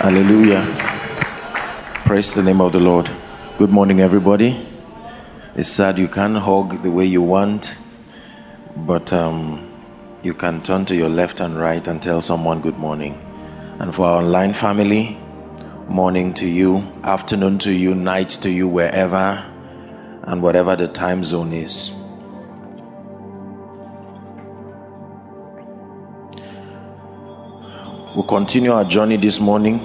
Hallelujah. Praise the name of the Lord. Good morning, everybody. It's sad you can't hug the way you want, but um, you can turn to your left and right and tell someone good morning. And for our online family, morning to you, afternoon to you, night to you, wherever and whatever the time zone is. We'll continue our journey this morning,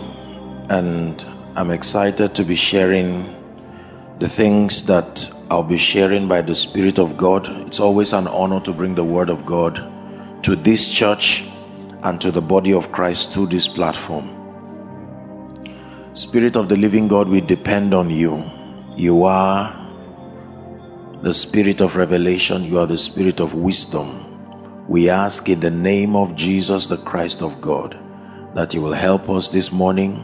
and I'm excited to be sharing the things that I'll be sharing by the Spirit of God. It's always an honor to bring the Word of God to this church and to the body of Christ through this platform. Spirit of the living God, we depend on you. You are the Spirit of revelation, you are the Spirit of wisdom. We ask in the name of Jesus, the Christ of God that you will help us this morning.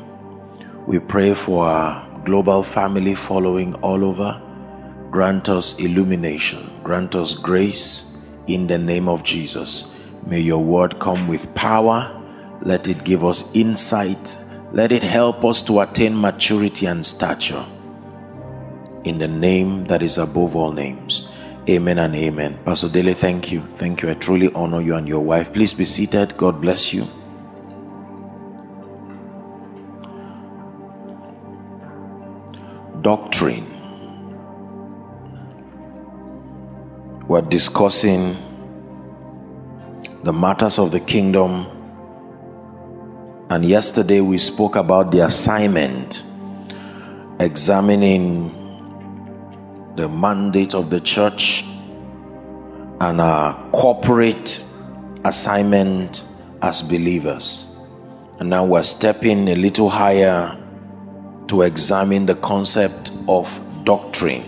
We pray for our global family following all over. Grant us illumination, grant us grace in the name of Jesus. May your word come with power. Let it give us insight. Let it help us to attain maturity and stature. In the name that is above all names. Amen and amen. Pastor Dele, thank you. Thank you. I truly honor you and your wife. Please be seated. God bless you. Doctrine. We're discussing the matters of the kingdom. And yesterday we spoke about the assignment, examining the mandate of the church and our corporate assignment as believers. And now we're stepping a little higher to examine the concept of doctrine.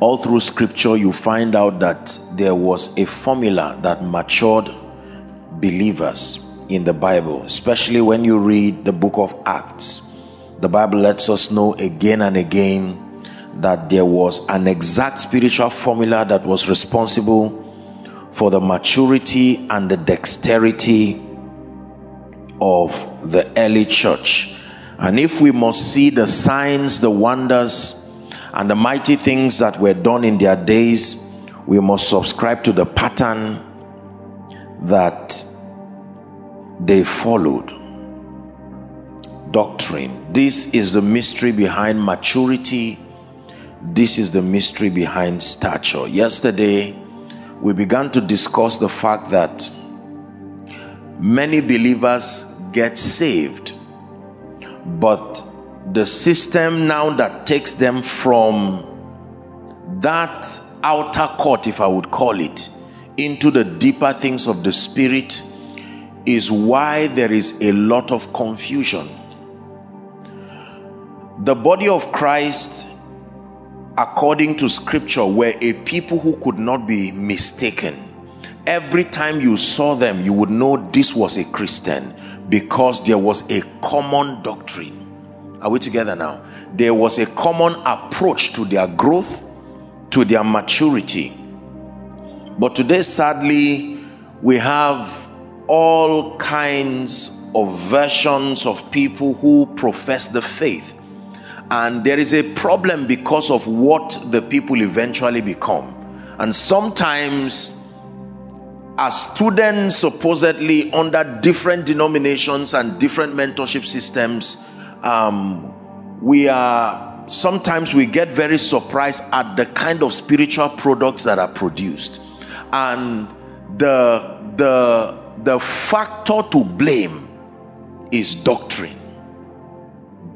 All through scripture, you find out that there was a formula that matured believers in the Bible, especially when you read the book of Acts. The Bible lets us know again and again that there was an exact spiritual formula that was responsible for the maturity and the dexterity of the early church and if we must see the signs, the wonders, and the mighty things that were done in their days, we must subscribe to the pattern that they followed. Doctrine. This is the mystery behind maturity. This is the mystery behind stature. Yesterday, we began to discuss the fact that many believers get saved but the system now that takes them from that outer court, if I would call it, into the deeper things of the spirit is why there is a lot of confusion. The body of Christ, according to scripture, were a people who could not be mistaken. Every time you saw them, you would know this was a Christian because there was a common doctrine. Are we together now? There was a common approach to their growth, to their maturity. But today, sadly, we have all kinds of versions of people who profess the faith. And there is a problem because of what the people eventually become. And sometimes as students supposedly under different denominations and different mentorship systems um, we are sometimes we get very surprised at the kind of spiritual products that are produced. And the the the factor to blame is doctrine.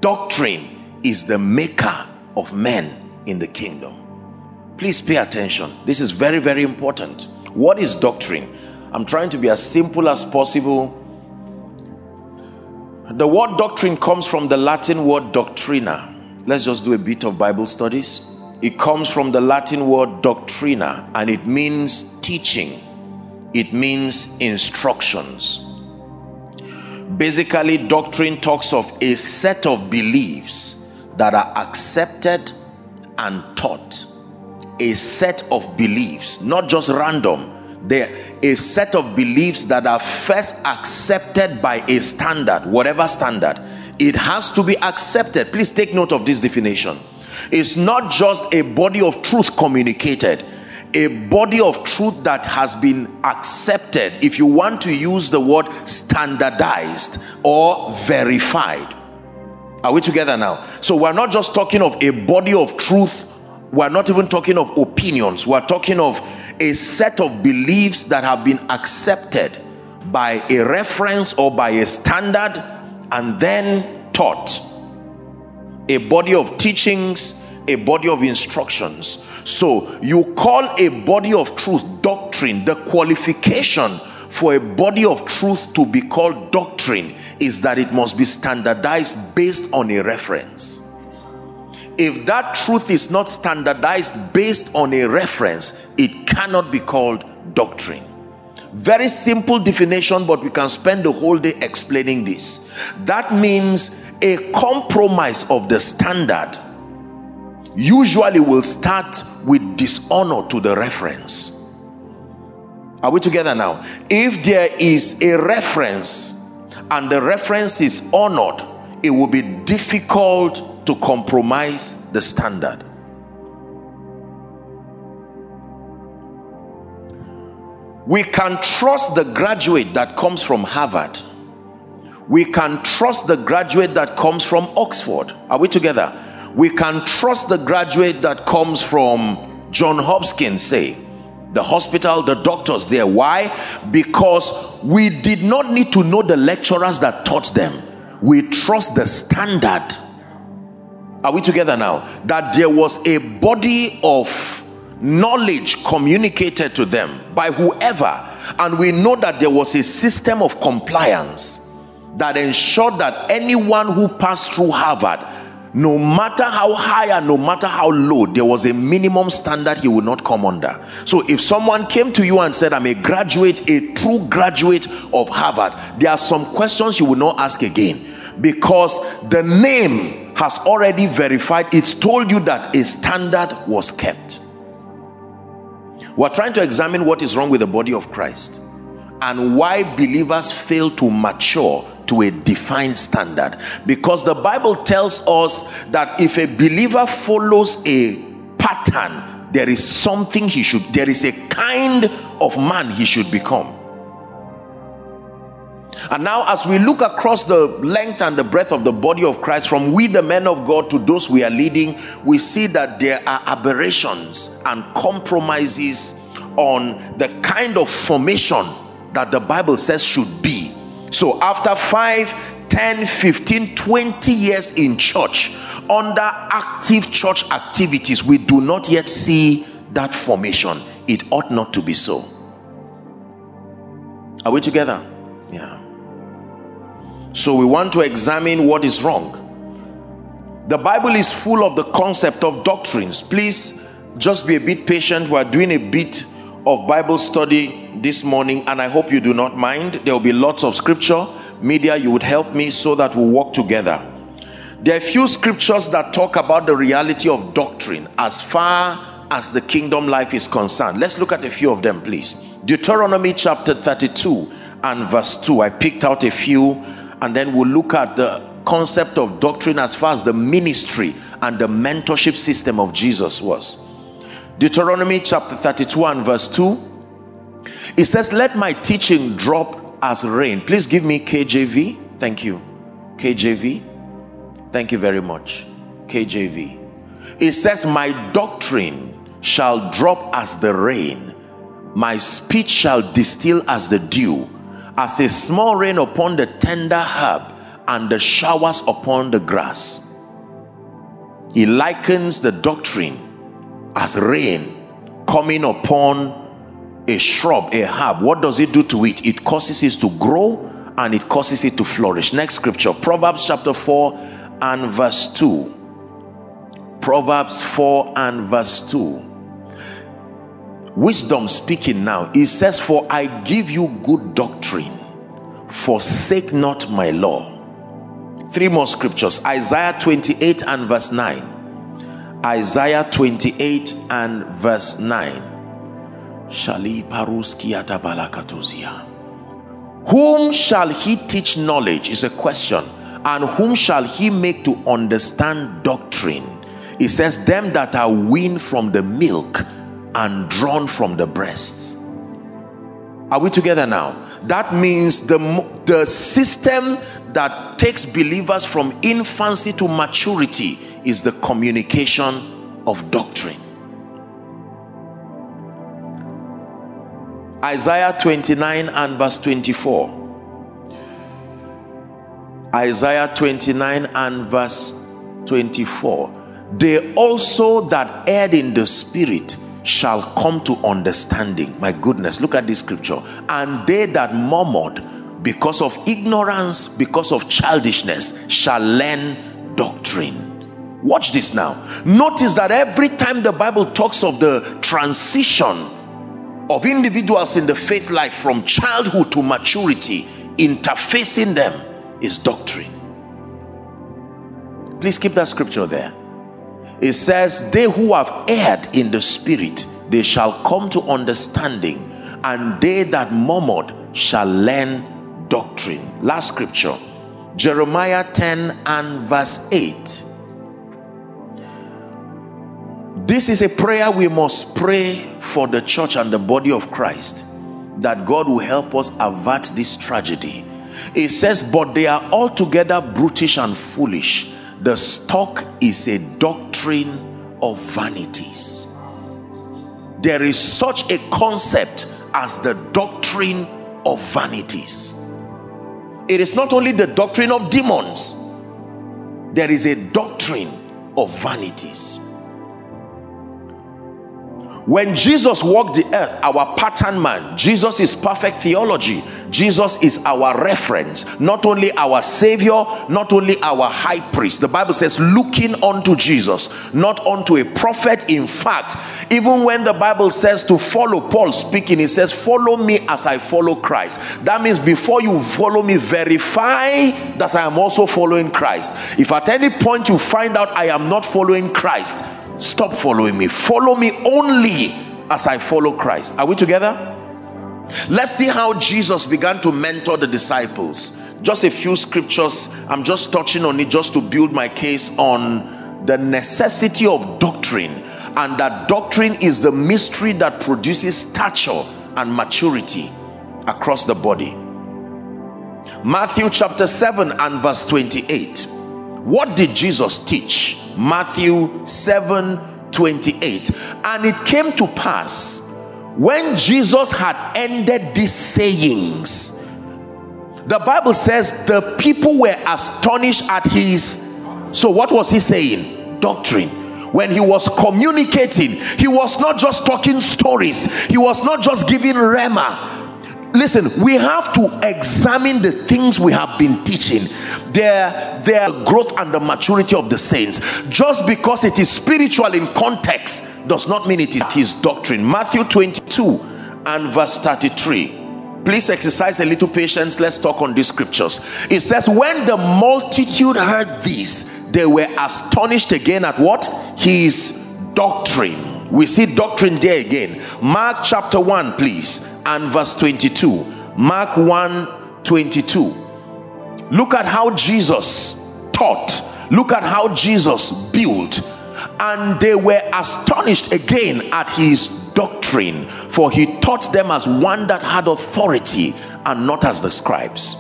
Doctrine is the maker of men in the kingdom. Please pay attention. This is very very important what is doctrine? I'm trying to be as simple as possible. The word doctrine comes from the Latin word doctrina. Let's just do a bit of Bible studies. It comes from the Latin word doctrina and it means teaching, it means instructions. Basically, doctrine talks of a set of beliefs that are accepted and taught a set of beliefs, not just random. There a set of beliefs that are first accepted by a standard, whatever standard. It has to be accepted. Please take note of this definition. It's not just a body of truth communicated, a body of truth that has been accepted, if you want to use the word standardized or verified. Are we together now? So we're not just talking of a body of truth, we're not even talking of opinions, we're talking of a set of beliefs that have been accepted by a reference or by a standard and then taught. A body of teachings, a body of instructions. So you call a body of truth doctrine. The qualification for a body of truth to be called doctrine is that it must be standardized based on a reference. If that truth is not standardized based on a reference, it cannot be called doctrine. Very simple definition, but we can spend the whole day explaining this. That means a compromise of the standard usually will start with dishonor to the reference. Are we together now? If there is a reference and the reference is honored, it will be difficult to compromise the standard. We can trust the graduate that comes from Harvard. We can trust the graduate that comes from Oxford. Are we together? We can trust the graduate that comes from John Hopkins, say, the hospital, the doctors there. Why? Because we did not need to know the lecturers that taught them. We trust the standard. Are we together now? That there was a body of knowledge communicated to them by whoever, and we know that there was a system of compliance that ensured that anyone who passed through Harvard no matter how high and no matter how low, there was a minimum standard he would not come under. So if someone came to you and said, I'm a graduate, a true graduate of Harvard, there are some questions you will not ask again because the name has already verified, it's told you that a standard was kept. We're trying to examine what is wrong with the body of Christ and why believers fail to mature to a defined standard because the bible tells us that if a believer follows a pattern there is something he should there is a kind of man he should become and now, as we look across the length and the breadth of the body of Christ, from we, the men of God, to those we are leading, we see that there are aberrations and compromises on the kind of formation that the Bible says should be so after 5, 10, 15, 20 years in church, under active church activities, we do not yet see that formation. It ought not to be so. Are we together? So we want to examine what is wrong. The Bible is full of the concept of doctrines. Please just be a bit patient. We're doing a bit of Bible study this morning, and I hope you do not mind. There will be lots of scripture. Media, you would help me so that we work together. There are few scriptures that talk about the reality of doctrine as far as the kingdom life is concerned. Let's look at a few of them, please. Deuteronomy chapter 32 and verse 2. I picked out a few, and then we'll look at the concept of doctrine as far as the ministry and the mentorship system of Jesus was. Deuteronomy chapter 32 and verse 2. It says, Let my teaching drop as rain. Please give me KJV. Thank you. KJV. Thank you very much. KJV. It says, My doctrine shall drop as the rain, my speech shall distill as the dew, as a small rain upon the tender herb and the showers upon the grass. He likens the doctrine as rain coming upon a shrub, a herb. What does it do to it? It causes it to grow and it causes it to flourish. Next scripture, Proverbs chapter 4 and verse 2. Proverbs 4 and verse 2. Wisdom speaking now, it says, For I give you good doctrine, forsake not my law. Three more scriptures Isaiah 28 and verse 9. Isaiah 28 and verse 9. Shali Balakatuzia. Whom shall he teach knowledge? Is a question. And whom shall he make to understand doctrine? It says, Them that are weaned from the milk and drawn from the breasts. Are we together now? That means the, the system that takes believers from infancy to maturity is the communication of doctrine. Isaiah 29 and verse 24. Isaiah 29 and verse 24. They also that erred in the spirit shall come to understanding. My goodness, look at this scripture. And they that murmured because of ignorance, because of childishness, shall learn doctrine. Watch this now. Notice that every time the Bible talks of the transition of individuals in the faith life from childhood to maturity, interfacing them is doctrine. Please keep that scripture there. It says, They who have erred in the spirit, they shall come to understanding, and they that murmured shall learn doctrine. Last scripture, Jeremiah 10 and verse 8. This is a prayer we must pray for the church and the body of Christ that God will help us avert this tragedy. It says, But they are altogether brutish and foolish. The stock is a doctrine of vanities. There is such a concept as the doctrine of vanities. It is not only the doctrine of demons, there is a doctrine of vanities. When Jesus walked the earth, our pattern man, Jesus is perfect theology. Jesus is our reference, not only our savior, not only our high priest. The Bible says, looking unto Jesus, not unto a prophet. In fact, even when the Bible says to follow Paul speaking, he says, Follow me as I follow Christ. That means before you follow me, verify that I am also following Christ. If at any point you find out I am not following Christ, Stop following me. Follow me only as I follow Christ. Are we together? Let's see how Jesus began to mentor the disciples. Just a few scriptures. I'm just touching on it just to build my case on the necessity of doctrine. And that doctrine is the mystery that produces stature and maturity across the body. Matthew chapter 7 and verse 28. What did Jesus teach? Matthew 7 28. And it came to pass when Jesus had ended these sayings, the Bible says the people were astonished at his. So, what was he saying? Doctrine when he was communicating, he was not just talking stories, he was not just giving rhema, listen we have to examine the things we have been teaching. Their their growth and the maturity of the saints. Just because it is spiritual in context does not mean it is doctrine. Matthew 22 and verse 33 please exercise a little patience. Let's talk on these scriptures. It says when the multitude heard this they were astonished again at what? His doctrine. We see doctrine there again. Mark chapter 1 please and verse 22. Mark 1 22. Look at how Jesus taught. Look at how Jesus built. And they were astonished again at his doctrine, for he taught them as one that had authority and not as the scribes.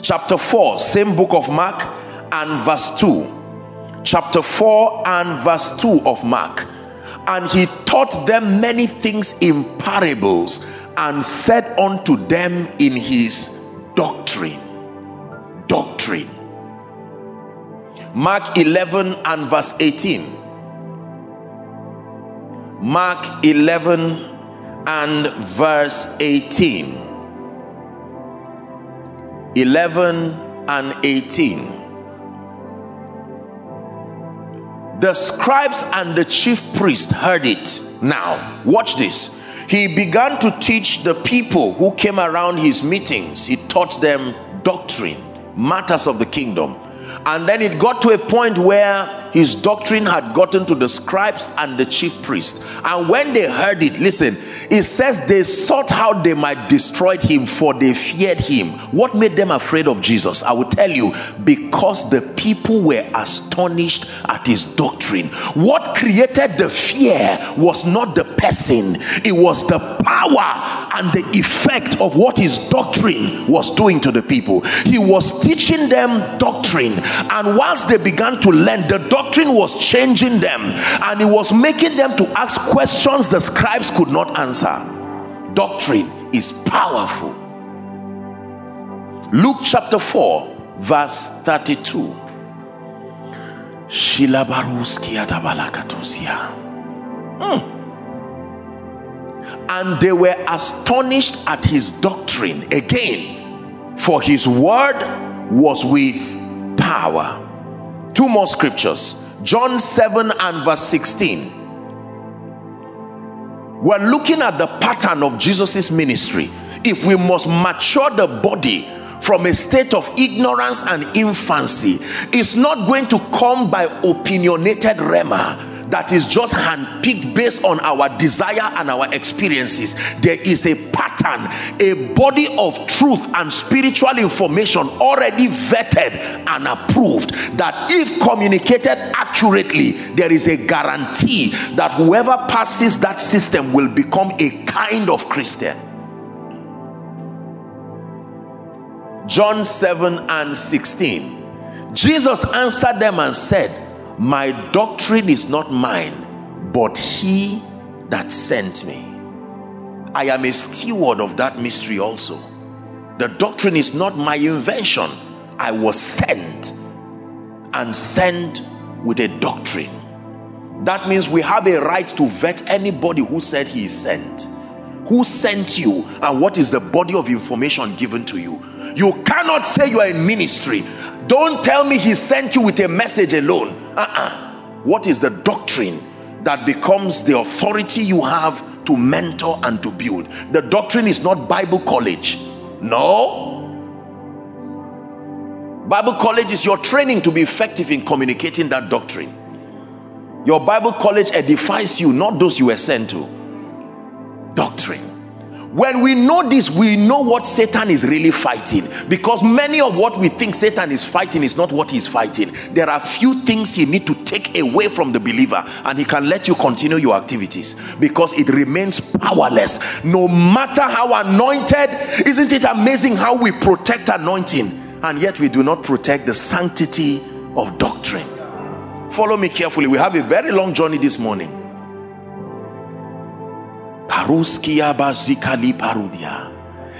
Chapter 4, same book of Mark, and verse 2. Chapter 4 and verse 2 of Mark and he taught them many things in parables and said unto them in his doctrine. Doctrine. Mark 11 and verse 18. Mark 11 and verse 18. 11 and 18. The scribes and the chief priest heard it. Now, watch this. He began to teach the people who came around his meetings. He taught them doctrine, matters of the kingdom. And then it got to a point where his doctrine had gotten to the scribes and the chief priests. And when they heard it, listen, it says they sought how they might destroy him, for they feared him. What made them afraid of Jesus? I will tell you, because the people were astonished at his doctrine. What created the fear was not the person, it was the power and the effect of what his doctrine was doing to the people. He was teaching them doctrine, and once they began to learn, the doctrine was changing them, and it was making them to ask questions the scribes could not answer. Doctrine is powerful. Luke chapter 4, verse 32. Hmm and they were astonished at his doctrine again for his word was with power two more scriptures. John 7 and verse 16 we're looking at the pattern of jesus's ministry. If we must mature the body from a state of ignorance and infancy it's not going to come by opinionated rhema that is just handpicked based on our desire and our experiences. There is a pattern, a body of truth and spiritual information already vetted and approved that if communicated accurately, there is a guarantee that whoever passes that system will become a kind of Christian. John 7 and 16. Jesus answered them and said, my doctrine is not mine, but he that sent me. I am a steward of that mystery also. The doctrine is not my invention. I was sent and sent with a doctrine. That means we have a right to vet anybody who said he is sent. Who sent you and what is the body of information given to you? You cannot say you are in ministry. Don't tell me he sent you with a message alone. Uh-uh. What is the doctrine that becomes the authority you have to mentor and to build? The doctrine is not Bible college. No. Bible college is your training to be effective in communicating that doctrine. Your Bible college edifies you, not those you were sent to. Doctrine. When we know this, we know what Satan is really fighting because many of what we think Satan is fighting is not what he's fighting. There are few things he need to take away from the believer and he can let you continue your activities because it remains powerless. No matter how anointed, isn't it amazing how we protect anointing and yet we do not protect the sanctity of doctrine? Follow me carefully. We have a very long journey this morning.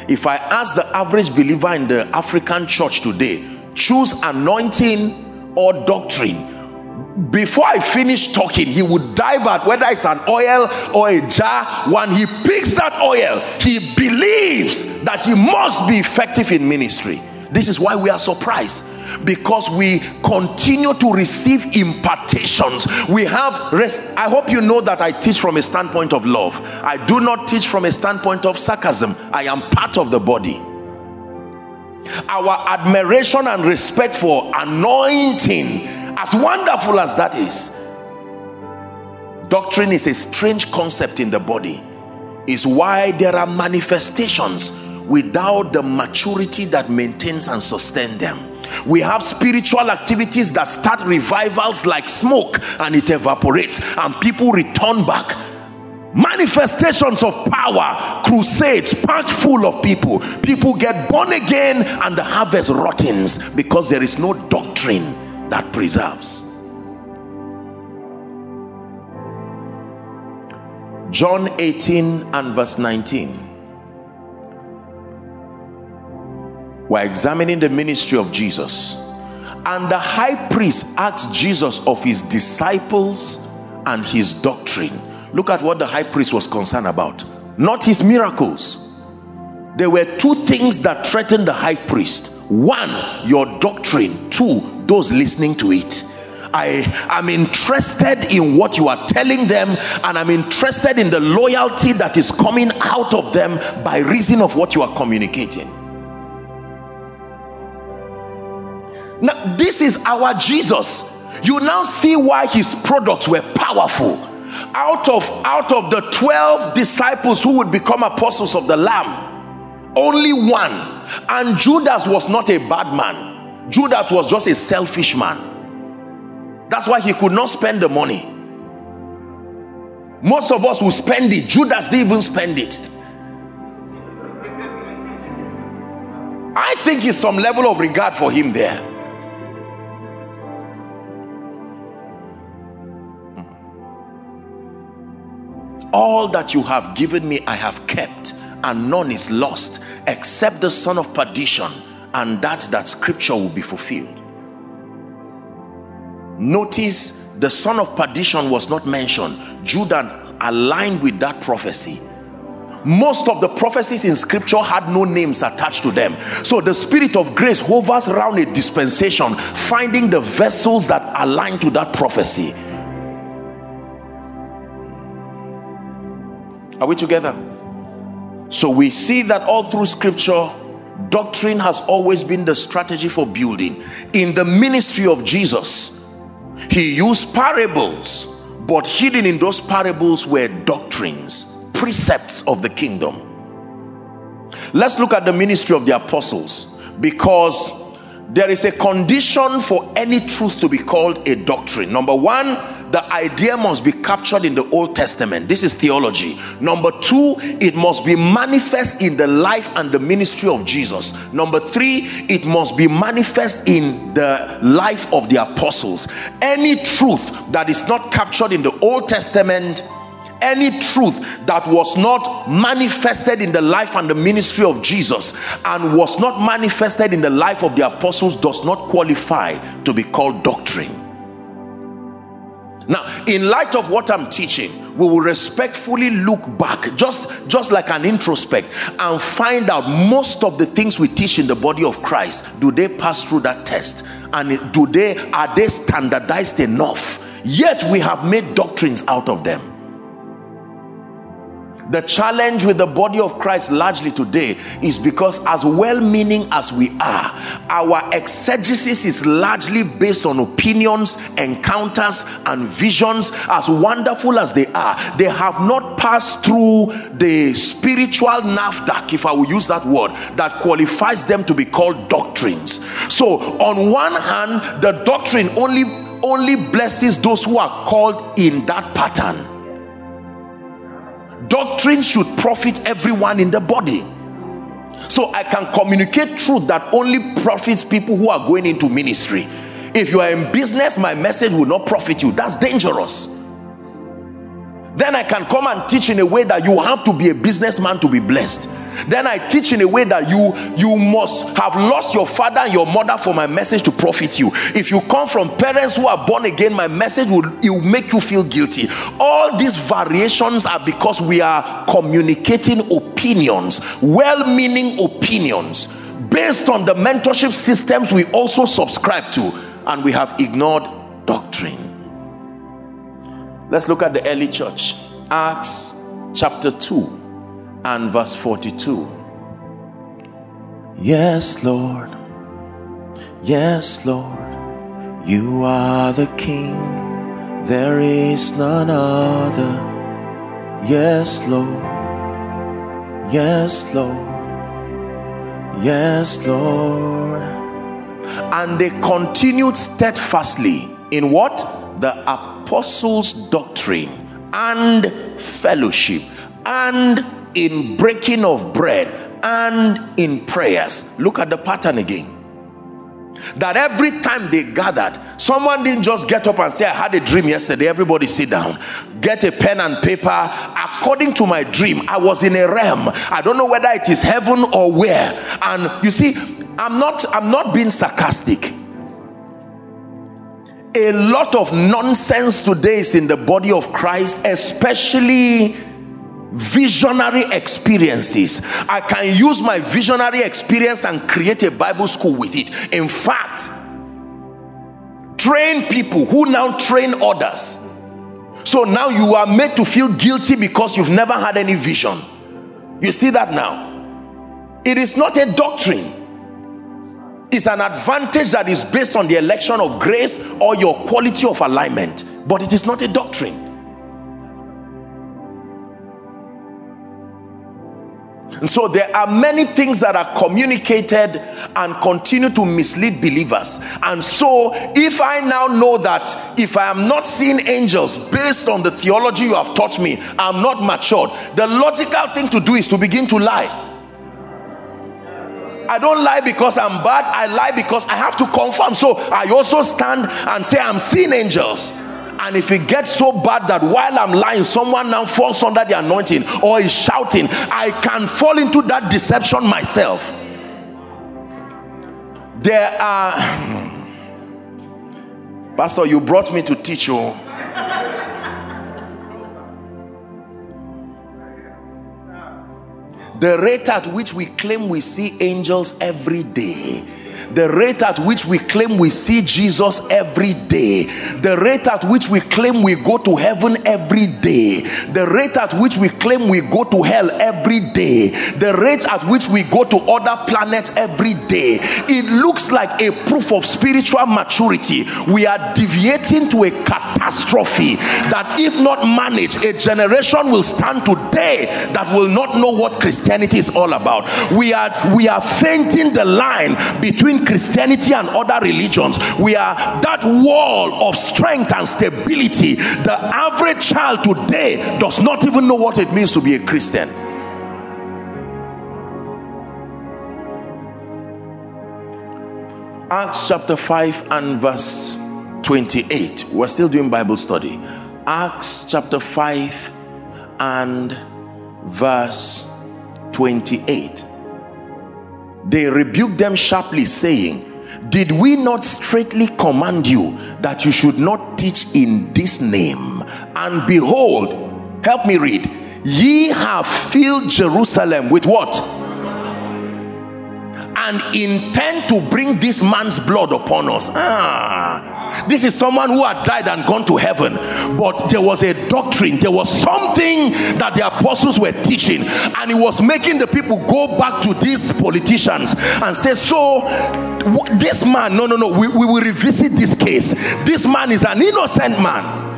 If I ask the average believer in the African church today, choose anointing or doctrine, before I finish talking, he would dive at whether it's an oil or a jar. When he picks that oil, he believes that he must be effective in ministry. This is why we are surprised because we continue to receive impartations. We have rest. I hope you know that I teach from a standpoint of love. I do not teach from a standpoint of sarcasm. I am part of the body. Our admiration and respect for anointing, as wonderful as that is, doctrine is a strange concept in the body. Is why there are manifestations without the maturity that maintains and sustains them. We have spiritual activities that start revivals like smoke and it evaporates, and people return back. Manifestations of power, crusades packed full of people. People get born again, and the harvest rottens because there is no doctrine that preserves. John 18 and verse 19. We're examining the ministry of Jesus. And the high priest asked Jesus of his disciples and his doctrine. Look at what the high priest was concerned about, not his miracles. There were two things that threatened the high priest one, your doctrine, two, those listening to it. I am interested in what you are telling them, and I'm interested in the loyalty that is coming out of them by reason of what you are communicating. Now, this is our Jesus. you now see why his products were powerful. Out of out of the 12 disciples who would become apostles of the lamb only one and judas was not a bad man. Judas was just a selfish man. That's why he could not spend the money. Most of us will spend it. Judas didn't even spend it. I think it's some level of regard for him there all that you have given me I have kept and none is lost except the son of perdition and that that scripture will be fulfilled. Notice the son of perdition was not mentioned. Judah aligned with that prophecy. Most of the prophecies in scripture had no names attached to them. So the spirit of grace hovers around a dispensation finding the vessels that align to that prophecy Are we together? So we see that all through scripture, doctrine has always been the strategy for building. In the ministry of Jesus, he used parables, but hidden in those parables were doctrines, precepts of the kingdom. Let's look at the ministry of the apostles because there is a condition for any truth to be called a doctrine. Number one, the idea must be captured in the Old Testament. This is theology. Number two, it must be manifest in the life and the ministry of Jesus. Number three, it must be manifest in the life of the apostles. Any truth that is not captured in the Old Testament any truth that was not manifested in the life and the ministry of Jesus and was not manifested in the life of the apostles does not qualify to be called doctrine. Now, in light of what I'm teaching, we will respectfully look back, just, just like an introspect, and find out most of the things we teach in the body of Christ. Do they pass through that test? And do they are they standardized enough? Yet we have made doctrines out of them. The challenge with the body of Christ largely today is because, as well meaning as we are, our exegesis is largely based on opinions, encounters, and visions. As wonderful as they are, they have not passed through the spiritual NAFDAC, if I will use that word, that qualifies them to be called doctrines. So, on one hand, the doctrine only only blesses those who are called in that pattern doctrine should profit everyone in the body. So i can communicate truth that only profits people who are going into ministry. If you are in business my message will not profit you. That's dangerous then I can come and teach in a way that you have to be a businessman to be blessed. Then I teach in a way that you you must have lost your father and your mother for my message to profit you. If you come from parents who are born again, my message will, it will make you feel guilty. All these variations are because we are communicating opinions, well-meaning opinions, based on the mentorship systems we also subscribe to, and we have ignored doctrine. Let's look at the early church. Acts chapter 2 and verse 42. Yes, Lord. Yes, Lord. You are the King. There is none other. Yes, Lord. Yes, Lord. Yes, Lord. And they continued steadfastly in what? The apostles' doctrine and fellowship and in breaking of bread and in prayers. Look at the pattern again. That every time they gathered, someone didn't just get up and say, I had a dream yesterday. Everybody sit down, get a pen and paper. According to my dream, I was in a realm. I don't know whether it is heaven or where. And you see, I'm not I'm not being sarcastic a lot of nonsense today is in the body of Christ, especially visionary experiences. I can use my visionary experience and create a Bible school with it. In fact, train people who now train others. So now you are made to feel guilty because you've never had any vision. You see that now? It is not a doctrine is an advantage that is based on the election of grace or your quality of alignment, but it is not a doctrine. And so there are many things that are communicated and continue to mislead believers. And so if I now know that if I am not seeing angels based on the theology you have taught me, I'm not matured. The logical thing to do is to begin to lie. I don't lie because I'm bad. I lie because I have to confirm. So I also stand and say I'm seeing angels. And if it gets so bad that while I'm lying, someone now falls under the anointing or is shouting, I can fall into that deception myself. There are, hmm, Pastor, you brought me to teach you. The rate at which we claim we see angels every day the rate at which we claim we see Jesus every day, the rate at which we claim we go to heaven every day, the rate at which we claim we go to hell every day, the rate at which we go to other planets every day, it looks like a proof of spiritual maturity. We are deviating to a catastrophe that, if not managed, a generation will stand today that will not know what Christianity is all about. We are we are fainting the line between between Christianity and other religions. We are that wall of strength and stability. The average child today does not even know what it means to be a Christian. Acts chapter 5 and verse 28. We're still doing Bible study. Acts chapter 5 and verse 28 they rebuked them sharply saying did we not straightly command you that you should not teach in this name? And behold help me read. Ye have filled jerusalem with what? And intend to bring this man's blood upon us. Ah this is someone who had died and gone to heaven. But there was a doctrine there was something that the apostles were teaching. And it was making the people go back to these politicians and say so this man no no no we, we will revisit this case. This man is an innocent man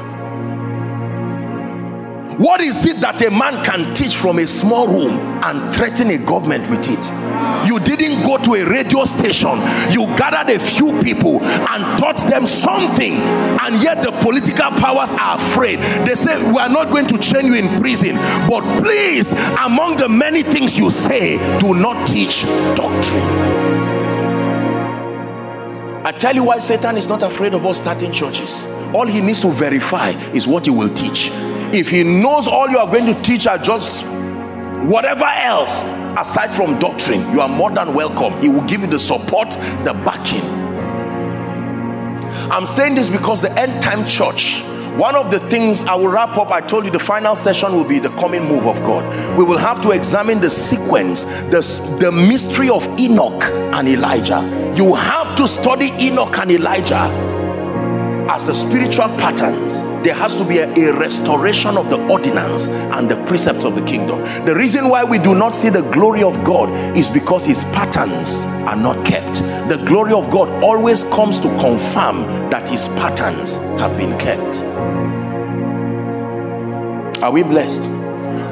what is it that a man can teach from a small room and threaten a government with it? You didn't go to a radio station, you gathered a few people and taught them something, and yet the political powers are afraid. They say, We are not going to chain you in prison, but please, among the many things you say, do not teach doctrine. I tell you why Satan is not afraid of us starting churches. All he needs to verify is what you will teach if he knows all you are going to teach are just whatever else aside from doctrine you are more than welcome he will give you the support the backing i'm saying this because the end time church one of the things I will wrap up, I told you the final session will be the coming move of God. We will have to examine the sequence, the, the mystery of Enoch and Elijah. You have to study Enoch and Elijah as a spiritual patterns there has to be a, a, restoration of the ordinance and the precepts of the kingdom. The reason why we do not see the glory of god is because his patterns are not kept. The glory of god always comes to confirm that his patterns have been kept. Are we blessed?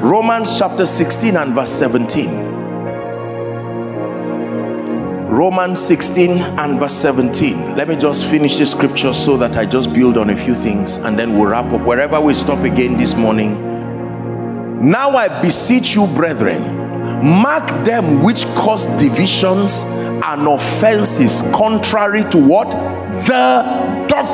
Romans chapter 16 and verse 17 Romans 16 and verse 17. Let me just finish the scripture so that I just build on a few things and then we'll wrap up wherever we stop again this morning. Now I beseech you, brethren, mark them which cause divisions and offenses contrary to what? The doctrine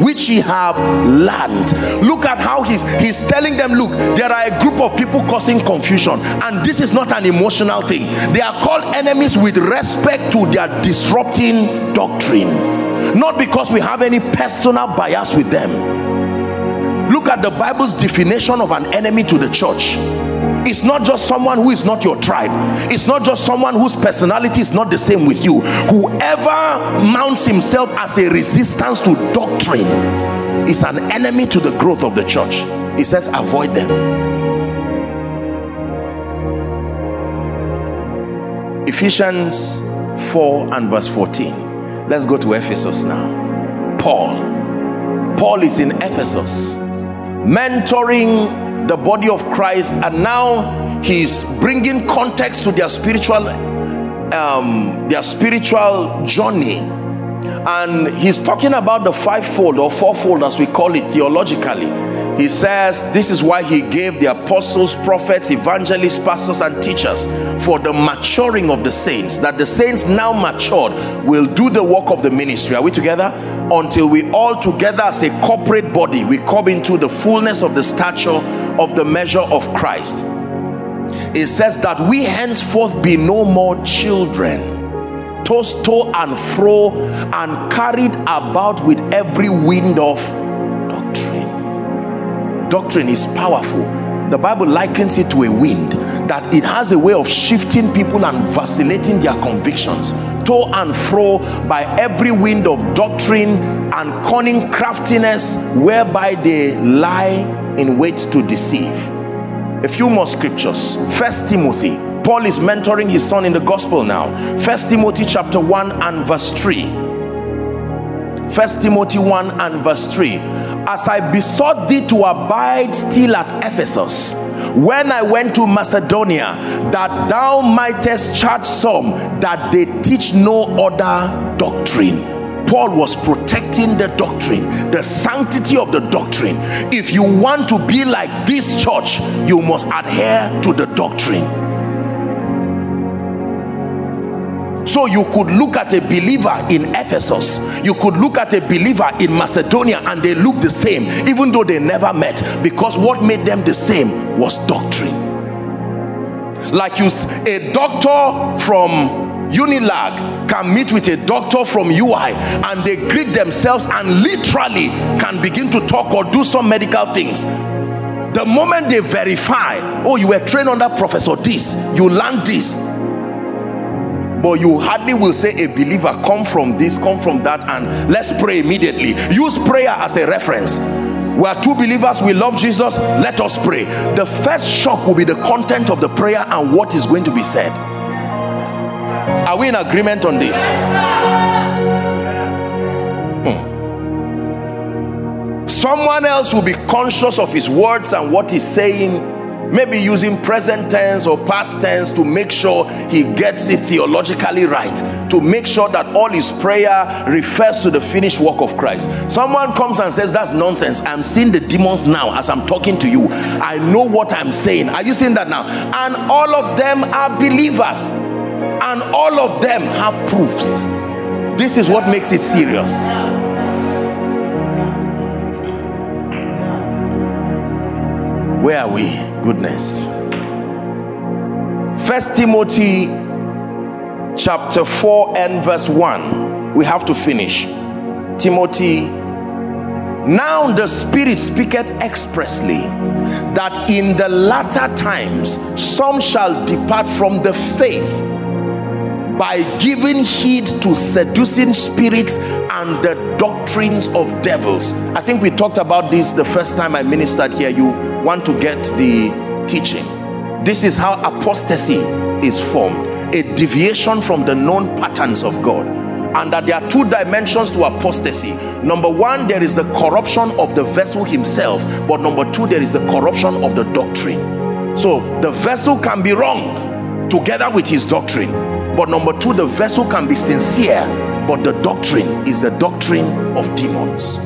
which ye have learned. Look at how he's he's telling them, look, there are a group of people causing confusion, and this is not an emotional thing. They are called enemies with respect to their disrupting doctrine, not because we have any personal bias with them. Look at the Bible's definition of an enemy to the church it's not just someone who is not your tribe it's not just someone whose personality is not the same with you whoever mounts himself as a resistance to doctrine is an enemy to the growth of the church he says avoid them Ephesians 4 and verse 14. Let's go to Ephesus now. Paul. Paul is in Ephesus, mentoring the body of Christ, and now he's bringing context to their spiritual um, their spiritual journey and he's talking about the fivefold or fourfold as we call it theologically. He says this is why he gave the apostles prophets evangelists pastors and teachers for the maturing of the saints that the saints now matured will do the work of the ministry. Are we together? Until we all together as a corporate body we come into the fullness of the stature of the measure of christ. It says that we henceforth be no more children tossed to and fro and carried about with every wind of doctrine. Doctrine is powerful. The bible likens it to a wind that it has a way of shifting people and vacillating their convictions. To and fro by every wind of doctrine and cunning craftiness whereby they lie in wait to deceive. A few more scriptures. First timothy Paul is mentoring his son in the gospel now. First Timothy chapter 1 and verse 3. First Timothy 1 and verse 3. As I besought thee to abide still at Ephesus, when I went to Macedonia, that thou mightest charge some that they teach no other doctrine. Paul was protecting the doctrine, the sanctity of the doctrine. If you want to be like this church, you must adhere to the doctrine. So you could look at a believer in Ephesus, you could look at a believer in Macedonia, and they look the same, even though they never met, because what made them the same was doctrine. Like you, a doctor from Unilag can meet with a doctor from UI and they greet themselves and literally can begin to talk or do some medical things. The moment they verify, oh, you were trained under Professor this, you learned this, but you hardly will say a believer come from this come from that and let's pray immediately. Use prayer as a reference. We are two believers we love jesus let us pray. The first shock will be the content of the prayer and what is going to be said. Are we in agreement on this? Hmm. someone else will be conscious of his words and what he's saying maybe using present tense or past tense to make sure he gets it theologically right to make sure that all his prayer refers to the finished work of Christ. Someone comes and says that's nonsense. I'm seeing the demons now as I'm talking to you. I know what I'm saying. Are you seeing that now? And all of them are believers. And all of them have proofs. This is what makes it serious. Where are we goodness. First timothy chapter 4 and verse 1 we have to finish. Timothy now the spirit speaketh expressly that in the latter times some shall depart from the faith by giving heed to seducing spirits and the doctrines of devils. I think we talked about this the first time i ministered here. You want to get the teaching. This is how apostasy is formed. A deviation from the known patterns of god. And that there are two dimensions to apostasy. Number one there is the corruption of the vessel himself. But number two there is the corruption of the doctrine. So the vessel can be wrong together with his doctrine but number two the vessel can be sincere but the doctrine is the doctrine of demons.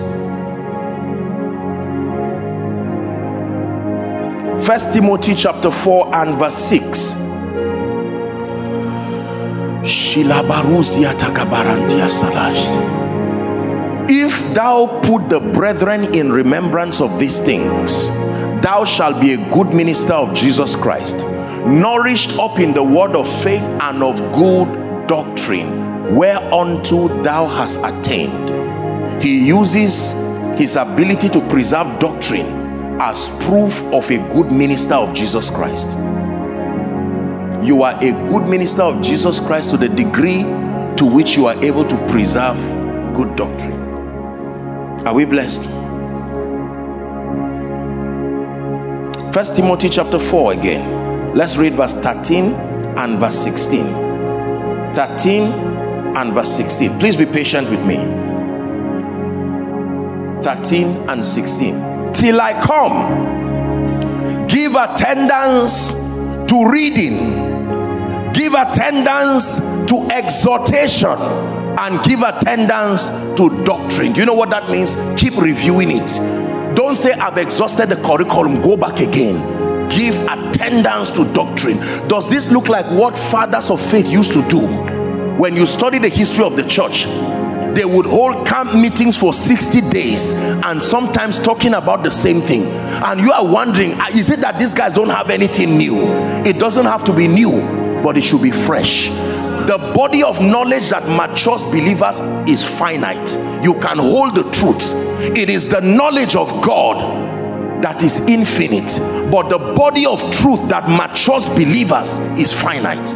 First timothy chapter 4 and verse 6 if thou put the brethren in remembrance of these things thou shalt be a good minister of jesus christ nourished up in the word of faith and of good doctrine whereunto thou hast attained. He uses his ability to preserve doctrine as proof of a good minister of jesus christ. You are a good minister of jesus christ to the degree to which you are able to preserve good doctrine. Are we blessed? First timothy chapter 4 again Let's read verse 13 and verse 16. 13 and verse 16. Please be patient with me. 13 and 16. Till I come, give attendance to reading, give attendance to exhortation, and give attendance to doctrine. Do you know what that means? Keep reviewing it. Don't say, I've exhausted the curriculum, go back again. Give attendance to doctrine. Does this look like what fathers of faith used to do? When you study the history of the church, they would hold camp meetings for 60 days and sometimes talking about the same thing. And you are wondering ah, is it that these guys don't have anything new? It doesn't have to be new but it should be fresh. The body of knowledge that matures believers is finite. You can hold the truth. It is the knowledge of god that is infinite but the body of truth that matures believers is finite.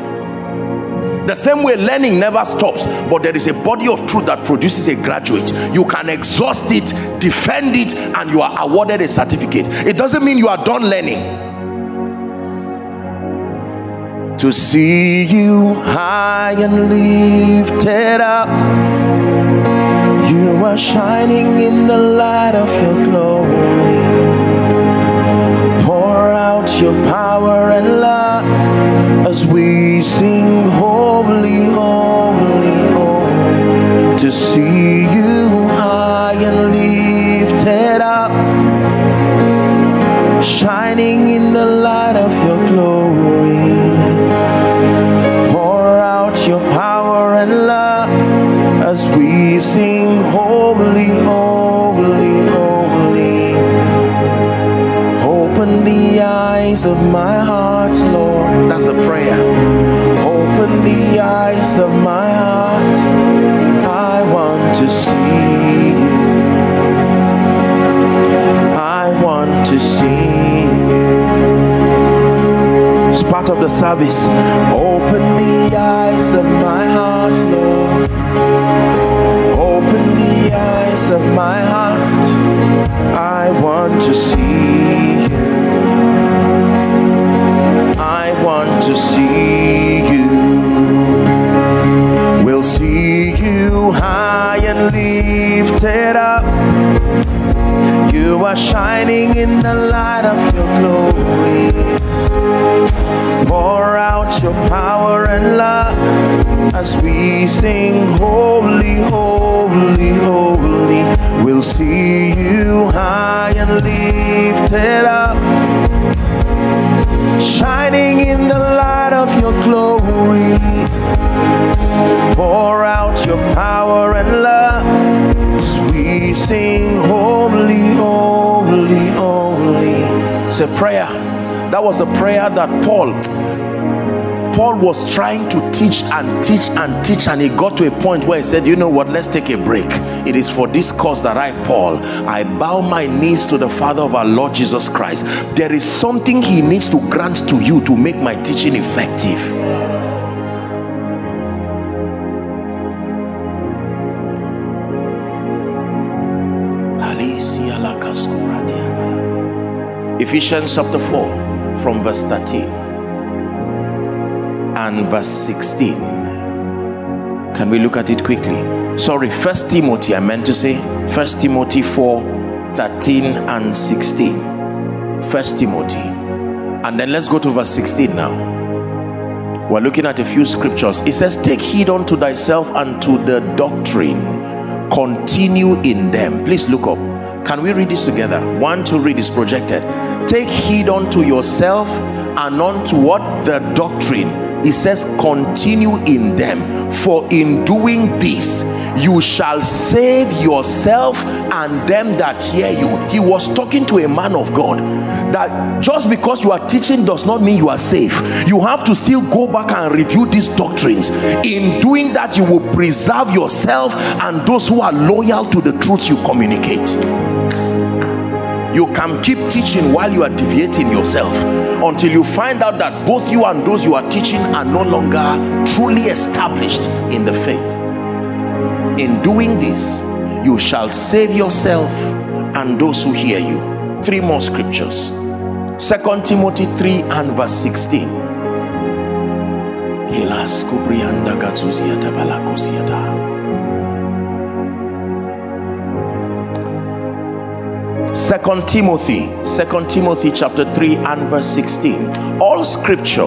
The same way learning never stops but there is a body of truth that produces a graduate. You can exhaust it defend it and you are awarded a certificate. It doesn't mean you are done learning. To see you high and lifted up you are shining in the light of your glory your power and love as we sing holy, holy, holy to see of my heart. I want to see you. I want to see you. It's part of the service. Open the eyes of my heart, Lord. Open the eyes of my heart. I want to see you. I want to see you see you high and lifted up. You are shining in the light of your glory. Pour out your power and love as we sing, Holy, Holy, Holy. We'll see you high and lifted up, shining in the light of your glory Pour out your power and love as we sing holy, holy, holy. It's a prayer. That was a prayer that Paul Paul was trying to teach and teach and teach and he got to a point where he said you know what? Let's take a break. It is for this cause that I Paul I bow my knees to the father of our Lord Jesus Christ. There is something he needs to grant to you to make my teaching effective. Ephesians chapter 4 from verse 13 and verse 16. Can we look at it quickly? Sorry, First Timothy, I meant to say First Timothy 4 13 and 16. First Timothy. And then let's go to verse 16 now. We're looking at a few scriptures. It says, Take heed unto thyself and to the doctrine, continue in them. Please look up can we read this together? One, two, read is projected. Take heed unto yourself and unto what? The doctrine. It says, continue in them. For in doing this, you shall save yourself and them that hear you. He was talking to a man of God that just because you are teaching does not mean you are safe. You have to still go back and review these doctrines. In doing that, you will preserve yourself and those who are loyal to the truth you communicate you can keep teaching while you are deviating yourself until you find out that both you and those you are teaching are no longer truly established in the faith. In doing this you shall save yourself and those who hear you. Three more scriptures. Second timothy 3 and verse 16 Second Timothy, Second Timothy chapter 3 and verse 16. All scripture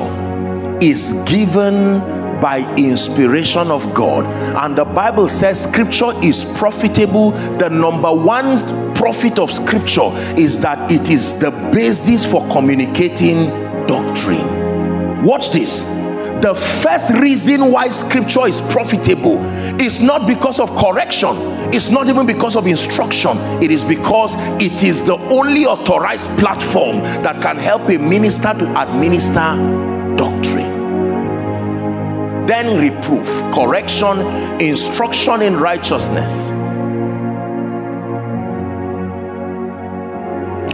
is given by inspiration of God and the Bible says scripture is profitable. The number one profit of scripture is that it is the basis for communicating doctrine. Watch this the first reason why scripture is profitable is not because of correction. It's not even because of instruction. It is because it is the only authorized platform that can help a minister to administer doctrine. Then reproof correction instruction in righteousness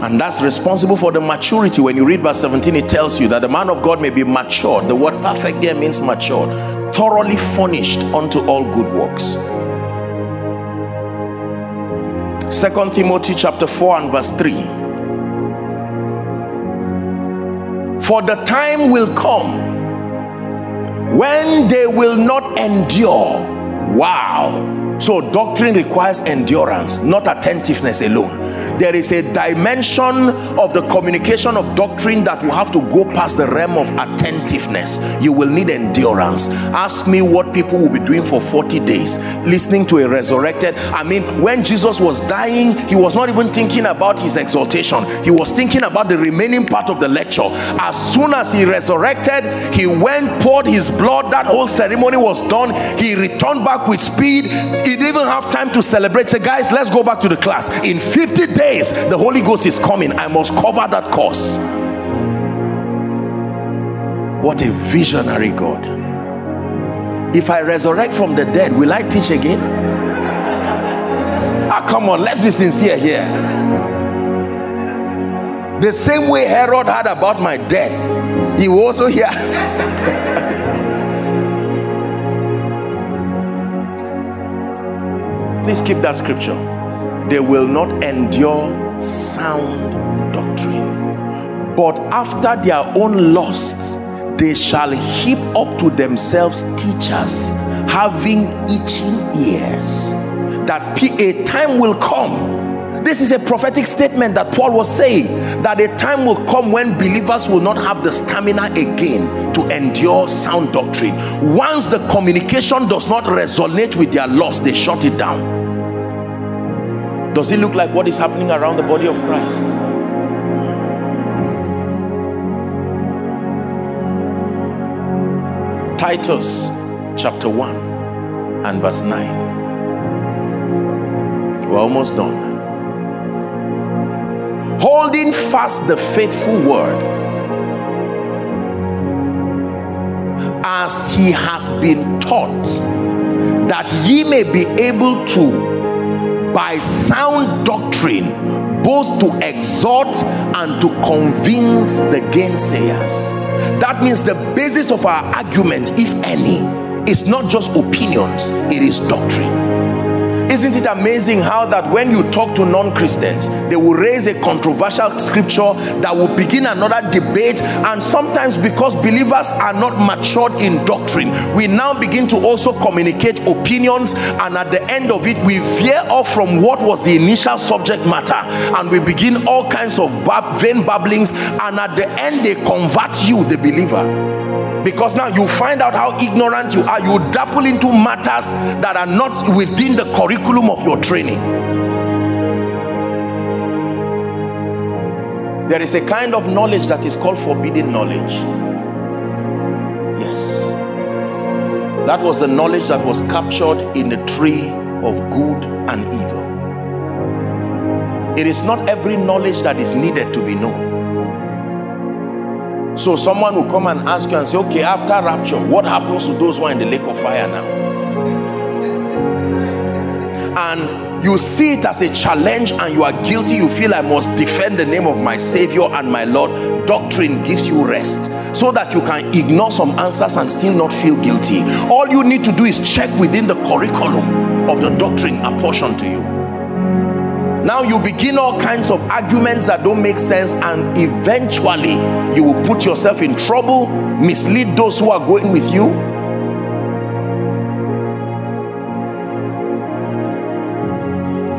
and that's responsible for the maturity. When you read verse 17 it tells you that the man of God may be matured. The word perfect there means matured thoroughly furnished unto all good works. Second Timothy chapter 4 and verse 3 for the time will come when they will not endure. Wow so doctrine requires endurance not attentiveness alone. There is a dimension of the communication of doctrine that will have to go past the realm of attentiveness. You will need endurance. Ask me what people will be doing for 40 days listening to a resurrected i mean when jesus was dying he was not even thinking about his exaltation. He was thinking about the remaining part of the lecture. As soon as he resurrected he went poured his blood. That whole ceremony was done. He returned back with speed he didn't even have time to celebrate. Say guys let's go back to the class. In 50 days the Holy Ghost is coming. I must cover that course. What a visionary God. If I resurrect from the dead will I teach again? Ah come on let's be sincere here. The same way Herod had about my death he will also hear please keep that scripture. They will not endure sound doctrine. But after their own lusts they shall heap up to themselves teachers having itching ears that a time will come this is a prophetic statement that Paul was saying that a time will come when believers will not have the stamina again to endure sound doctrine once the communication does not resonate with their loss they shut it down does it look like what is happening around the body of Christ? Titus chapter 1 and verse 9. We're almost done. Holding fast the faithful word as he has been taught that ye may be able to by sound doctrine both to exhort and to convince the gainsayers. That means the basis of our argument if any is not just opinions it is doctrine isn't it amazing how that when you talk to non-Christians, they will raise a controversial scripture that will begin another debate? And sometimes because believers are not matured in doctrine, we now begin to also communicate opinions. And at the end of it, we veer off from what was the initial subject matter. And we begin all kinds of vain babblings. And at the end they convert you, the believer because now you find out how ignorant you are. You dabble into matters that are not within the curriculum of your training. There is a kind of knowledge that is called forbidden knowledge. Yes. That was the knowledge that was captured in the tree of good and evil. It is not every knowledge that is needed to be known so someone will come and ask you and say, okay, after rapture, what happens to those who are in the lake of fire now? And you see it as a challenge and you are guilty. You feel I must defend the name of my Savior and my Lord. Doctrine gives you rest so that you can ignore some answers and still not feel guilty. All you need to do is check within the curriculum of the doctrine apportioned to you. Now you begin all kinds of arguments that don't make sense and eventually you will put yourself in trouble mislead those who are going with you.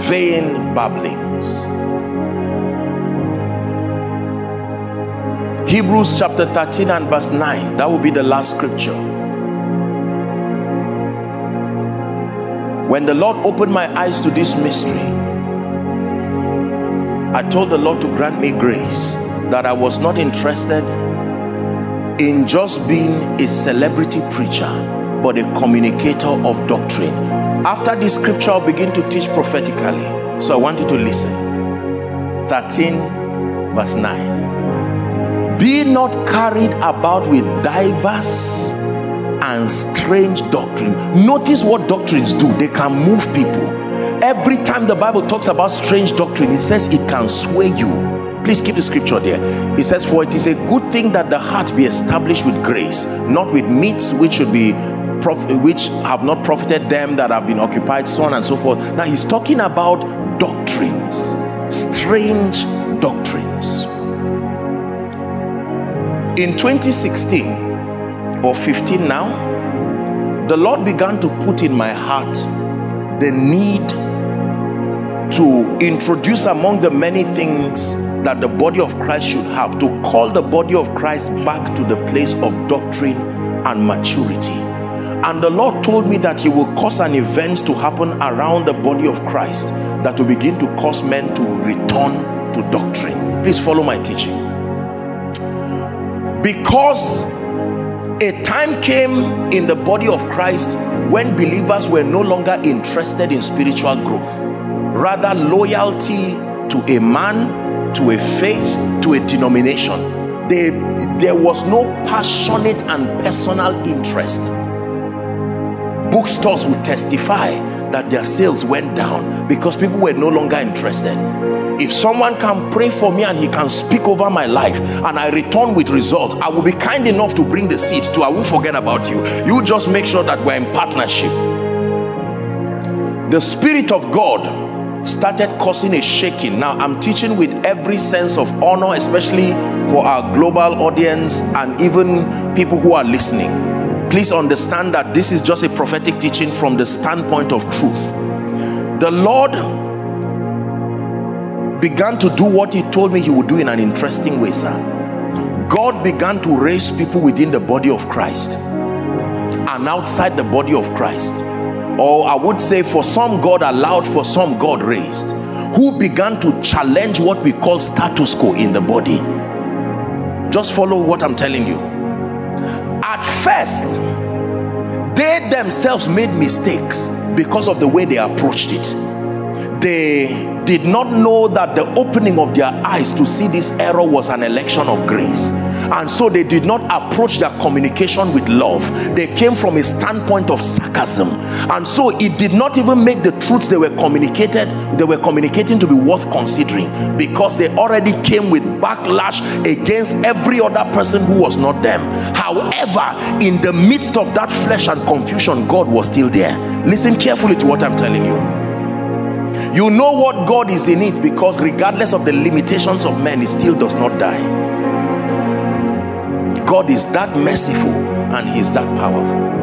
Vain babblings. Hebrews chapter 13 and verse 9 that will be the last scripture. When the Lord opened my eyes to this mystery I told the Lord to grant me grace that I was not interested in just being a celebrity preacher but a communicator of doctrine. After this scripture I'll begin to teach prophetically. So I want you to listen. 13 verse 9 be not carried about with diverse and strange doctrine. Notice what doctrines do. They can move people every time the bible talks about strange doctrine it says it can sway you. Please keep the scripture there. It says for it is a good thing that the heart be established with grace not with meats which should be which have not profited them that have been occupied so on and so forth. Now he's talking about doctrines strange doctrines. In 2016 or 15 now the lord began to put in my heart the need to introduce among the many things that the body of Christ should have to call the body of Christ back to the place of doctrine and maturity. And the Lord told me that he will cause an event to happen around the body of Christ that will begin to cause men to return to doctrine. Please follow my teaching. Because a time came in the body of Christ when believers were no longer interested in spiritual growth rather loyalty to a man to a faith to a denomination. They, there was no passionate and personal interest. Bookstores would testify that their sales went down because people were no longer interested. If someone can pray for me and he can speak over my life and I return with result I will be kind enough to bring the seed to I won't forget about you. You just make sure that we're in partnership. The spirit of God started causing a shaking. Now i'm teaching with every sense of honor especially for our global audience and even people who are listening. Please understand that this is just a prophetic teaching from the standpoint of truth. The lord began to do what he told me he would do in an interesting way sir. God began to raise people within the body of christ and outside the body of christ or I would say for some God allowed for some God raised who began to challenge what we call status quo in the body. Just follow what I'm telling you. At first they themselves made mistakes because of the way they approached it. They did not know that the opening of their eyes to see this error was an election of grace and so they did not approach their communication with love. They came from a standpoint of sarcasm. And so it did not even make the truths they were communicated they were communicating to be worth considering. Because they already came with backlash against every other person who was not them. However in the midst of that flesh and confusion god was still there. Listen carefully to what i'm telling you. You know what God is in it because regardless of the limitations of men it still does not die God is that merciful and he's that powerful.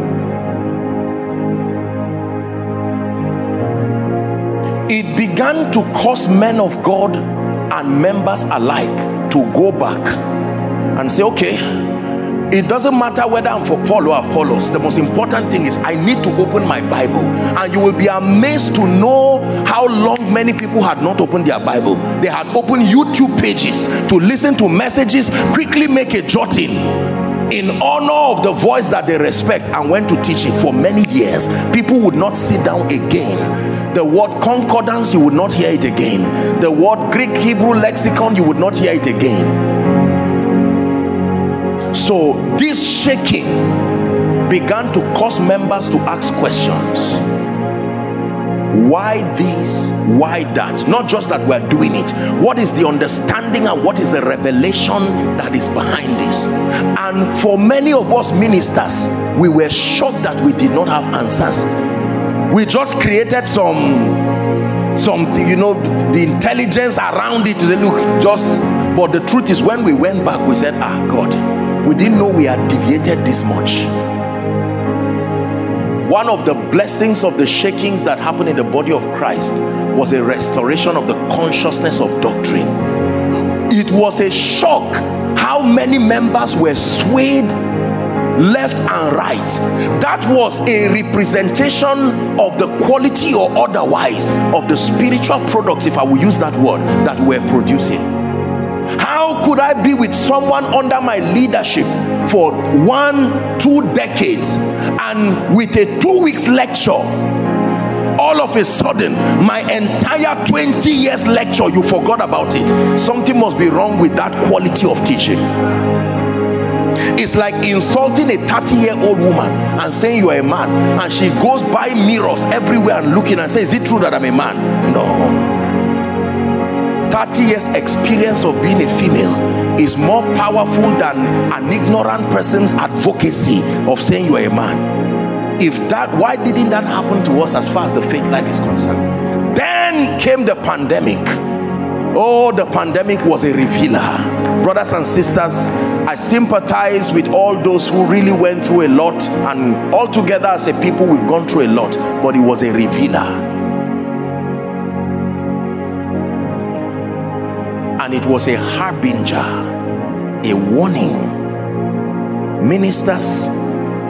It began to cause men of God and members alike to go back and say okay it doesn't matter whether I'm for Paul or Apollos. The most important thing is I need to open my Bible. And you will be amazed to know how long many people had not opened their Bible. They had opened YouTube pages to listen to messages quickly make a jotting in honor of the voice that they respect and went to teach it for many years people would not sit down again. The word concordance you would not hear it again. The word Greek Hebrew lexicon you would not hear it again so this shaking began to cause members to ask questions. Why this? Why that? Not just that we're doing it. What is the understanding and what is the revelation that is behind this? And for many of us ministers we were shocked that we did not have answers. We just created some something you know the intelligence around it look just but the truth is when we went back we said ah god we didn't know we had deviated this much. One of the blessings of the shakings that happened in the body of christ was a restoration of the consciousness of doctrine. It was a shock how many members were swayed left and right. That was a representation of the quality or otherwise of the spiritual products if i will use that word that we're producing how could i be with someone under my leadership for one two decades and with a two weeks lecture? All of a sudden my entire 20 years lecture you forgot about it. Something must be wrong with that quality of teaching. It's like insulting a 30 year old woman and saying you are a man and she goes by mirrors everywhere and looking and says is it true that i'm a man? No 30 years experience of being a female is more powerful than an ignorant person's advocacy of saying you are a man. If that why didn't that happen to us as far as the faith life is concerned? Then came the pandemic. Oh the pandemic was a revealer. Brothers and sisters i sympathize with all those who really went through a lot and all together as a people we've gone through a lot but it was a revealer and it was a harbinger a warning. Ministers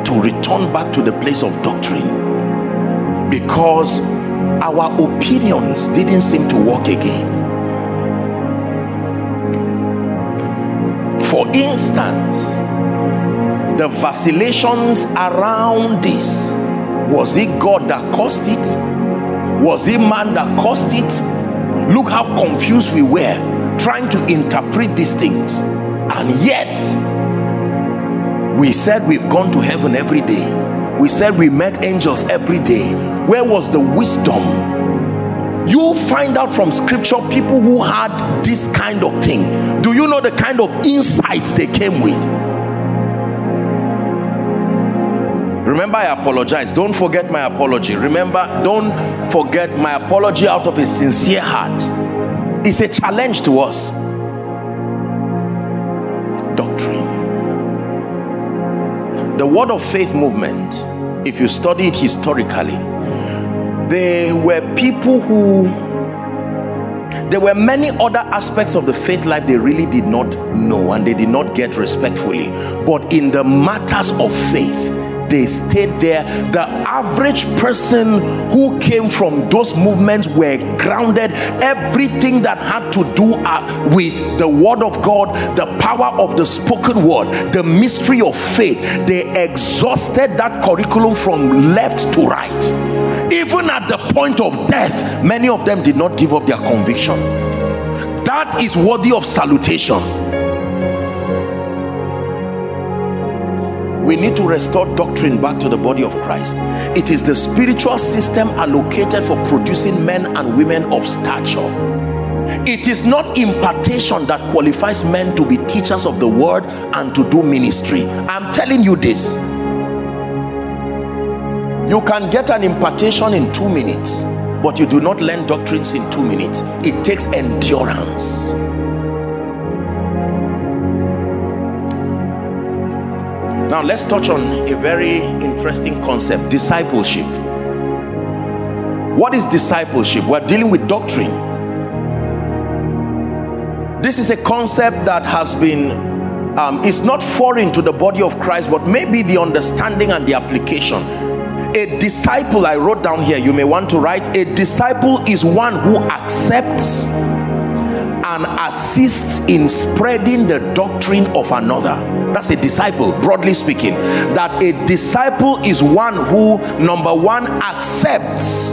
to return back to the place of doctrine because our opinions didn't seem to work again. For instance the vacillations around this was it god that caused it? Was it man that caused it? Look how confused we were trying to interpret these things. And yet we said we've gone to heaven every day. We said we met angels every day. Where was the wisdom? You find out from scripture people who had this kind of thing. Do you know the kind of insights they came with? Remember i apologize. Don't forget my apology. Remember don't forget my apology out of a sincere heart it's a challenge to us. Doctrine. The word of faith movement if you study it historically there were people who there were many other aspects of the faith life they really did not know and they did not get respectfully. But in the matters of faith they stayed there the average person who came from those movements were grounded. Everything that had to do uh, with the word of god the power of the spoken word the mystery of faith they exhausted that curriculum from left to right. Even at the point of death many of them did not give up their conviction. That is worthy of salutation we need to restore doctrine back to the body of Christ. It is the spiritual system allocated for producing men and women of stature. It is not impartation that qualifies men to be teachers of the word and to do ministry. I'm telling you this. You can get an impartation in two minutes but you do not learn doctrines in two minutes. It takes endurance now let's touch on a very interesting concept discipleship. What is discipleship? We're dealing with doctrine. This is a concept that has been um, is not foreign to the body of Christ but maybe the understanding and the application. A disciple i wrote down here you may want to write a disciple is one who accepts and assists in spreading the doctrine of another that's a disciple broadly speaking that a disciple is one who number one accepts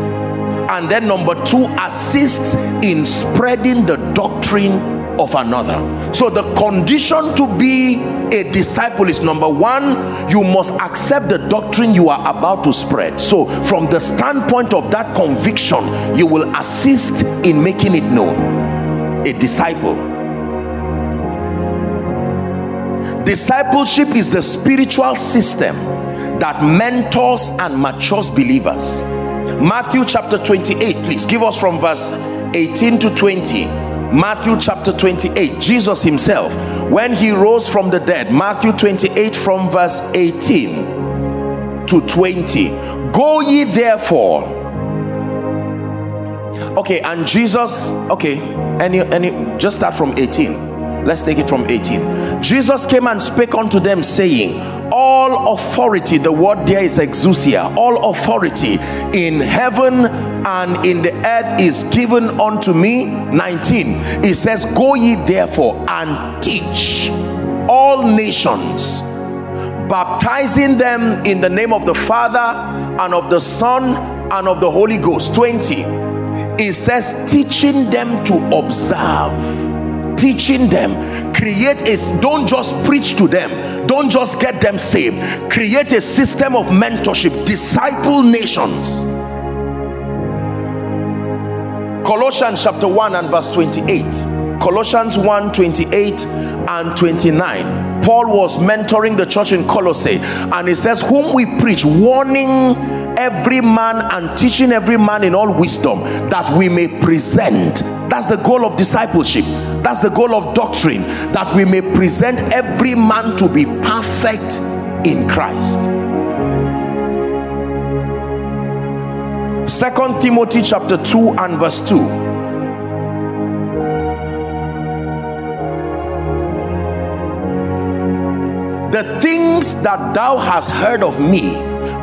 and then number two assists in spreading the doctrine of another. So the condition to be a disciple is number one you must accept the doctrine you are about to spread. So from the standpoint of that conviction you will assist in making it known. A disciple discipleship is the spiritual system that mentors and matures believers Matthew chapter 28, please give us from verse 18 to 20. Matthew chapter 28, Jesus himself, when he rose from the dead, Matthew 28 from verse 18 to 20. Go ye therefore. Okay, and Jesus, okay, any any just start from 18. Let's take it from 18. Jesus came and spake unto them, saying, all authority the word there is exousia all authority in heaven and in the earth is given unto me. 19 it says go ye therefore and teach all nations baptizing them in the name of the father and of the son and of the holy ghost. 20 it says teaching them to observe teaching them create a don't just preach to them don't just get them saved. Create a system of mentorship disciple nations. Colossians chapter 1 and verse 28 colossians 1 28 and 29 paul was mentoring the church in colossae and he says whom we preach warning every man and teaching every man in all wisdom that we may present that's the goal of discipleship. That's the goal of doctrine that we may present every man to be perfect in christ. Second timothy chapter 2 and verse 2 the things that thou hast heard of me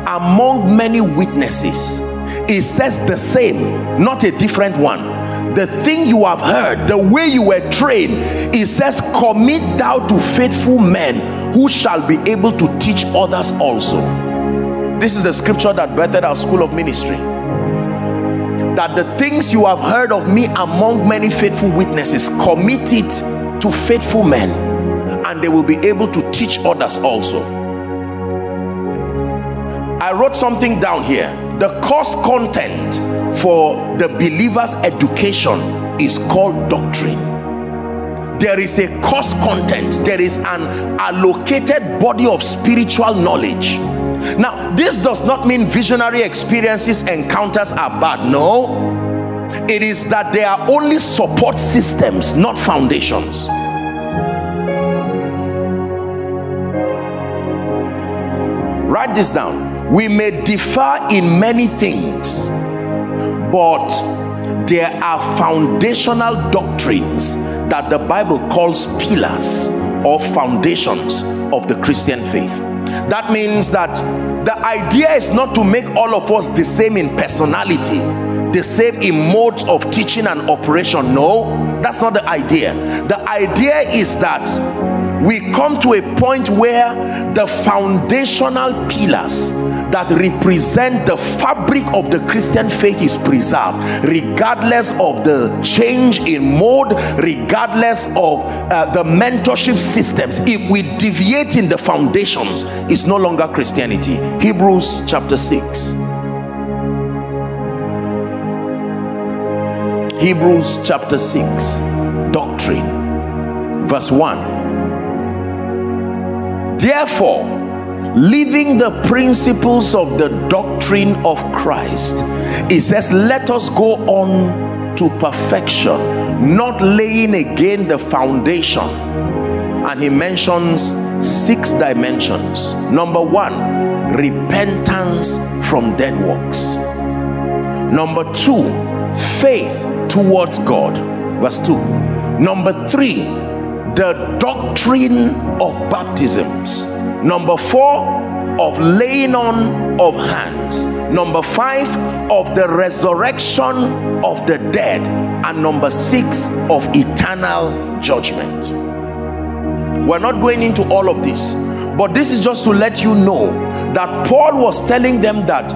among many witnesses it says the same not a different one the thing you have heard, the way you were trained, it says, Commit thou to faithful men who shall be able to teach others also. This is the scripture that birthed our school of ministry. That the things you have heard of me among many faithful witnesses, commit it to faithful men, and they will be able to teach others also. I wrote something down here. The course content for the believer's education is called doctrine. There is a course content. There is an allocated body of spiritual knowledge. Now this does not mean visionary experiences and encounters are bad. No. It is that they are only support systems not foundations. Write this down we may differ in many things but there are foundational doctrines that the Bible calls pillars or foundations of the Christian faith. That means that the idea is not to make all of us the same in personality, the same in modes of teaching and operation. No, that's not the idea. The idea is that we come to a point where the foundational pillars that represent the fabric of the Christian faith is preserved. Regardless of the change in mode regardless of uh, the mentorship systems if we deviate in the foundations it's no longer Christianity. Hebrews chapter 6 Hebrews chapter 6 doctrine. Verse 1 Therefore, leaving the principles of the doctrine of Christ, it says, Let us go on to perfection, not laying again the foundation. And he mentions six dimensions. Number one, repentance from dead works. Number two, faith towards God. Verse 2. Number three, the doctrine of baptisms. Number four of laying on of hands. Number five of the resurrection of the dead. And number six of eternal judgment. We're not going into all of this but this is just to let you know that paul was telling them that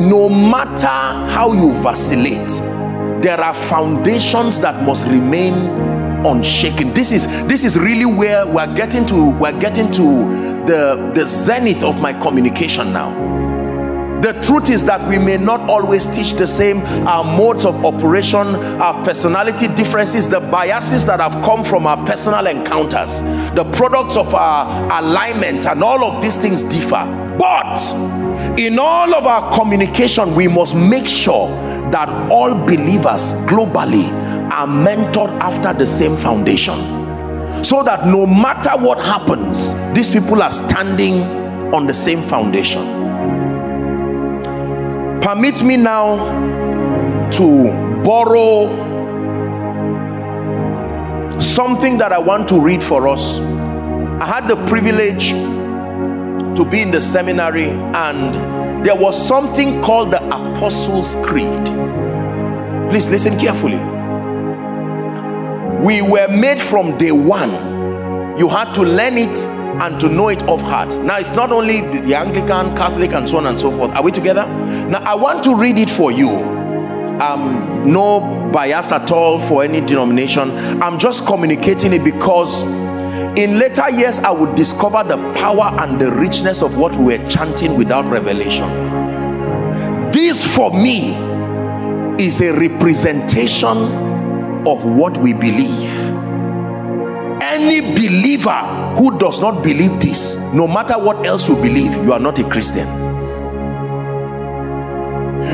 no matter how you vacillate there are foundations that must remain unshaken this is this is really where we're getting to we're getting to the the zenith of my communication now. The truth is that we may not always teach the same our modes of operation our personality differences the biases that have come from our personal encounters the products of our alignment and all of these things differ. But in all of our communication we must make sure that all believers globally are mentored after the same foundation so that no matter what happens these people are standing on the same foundation permit me now to borrow something that I want to read for us. I had the privilege to be in the seminary and there was something called the Apostles' Creed. Please listen carefully. We were made from day one. You had to learn it and to know it of heart. Now it's not only the anglican catholic and so on and so forth. Are we together? Now i want to read it for you. Um no bias at all for any denomination. I'm just communicating it because in later years i would discover the power and the richness of what we were chanting without revelation. This for me is a representation of what we believe. Any believer who does not believe this no matter what else you believe you are not a christian.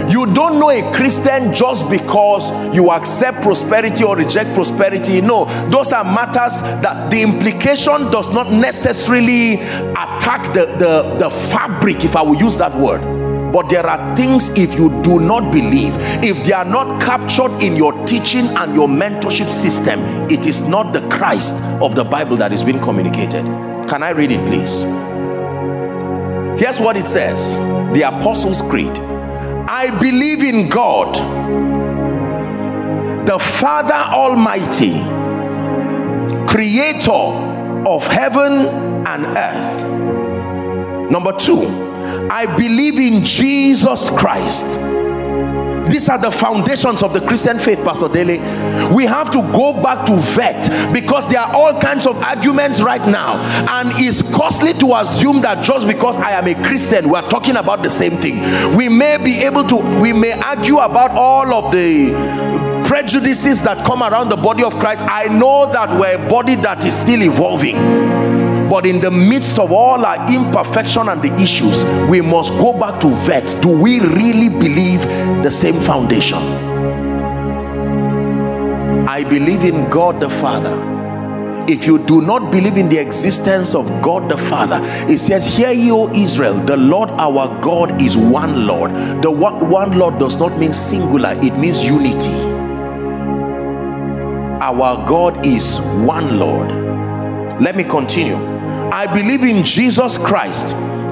You don't know a christian just because you accept prosperity or reject prosperity. No those are matters that the implication does not necessarily attack the the, the fabric if i will use that word but there are things if you do not believe if they are not captured in your teaching and your mentorship system it is not the christ of the bible that is being communicated. Can i read it please? Here's what it says the apostles creed. I believe in god the father almighty creator of heaven and earth number two I believe in Jesus Christ. These are the foundations of the Christian faith, Pastor Daly. We have to go back to vet because there are all kinds of arguments right now, and it's costly to assume that just because I am a Christian, we are talking about the same thing. We may be able to, we may argue about all of the prejudices that come around the body of Christ. I know that we're a body that is still evolving but in the midst of all our imperfection and the issues we must go back to vet do we really believe the same foundation i believe in god the father if you do not believe in the existence of God the Father, it says, Hear ye, O Israel, the Lord our God is one Lord. The one, one Lord does not mean singular, it means unity. Our God is one Lord. Let me continue. I believe in Jesus Christ,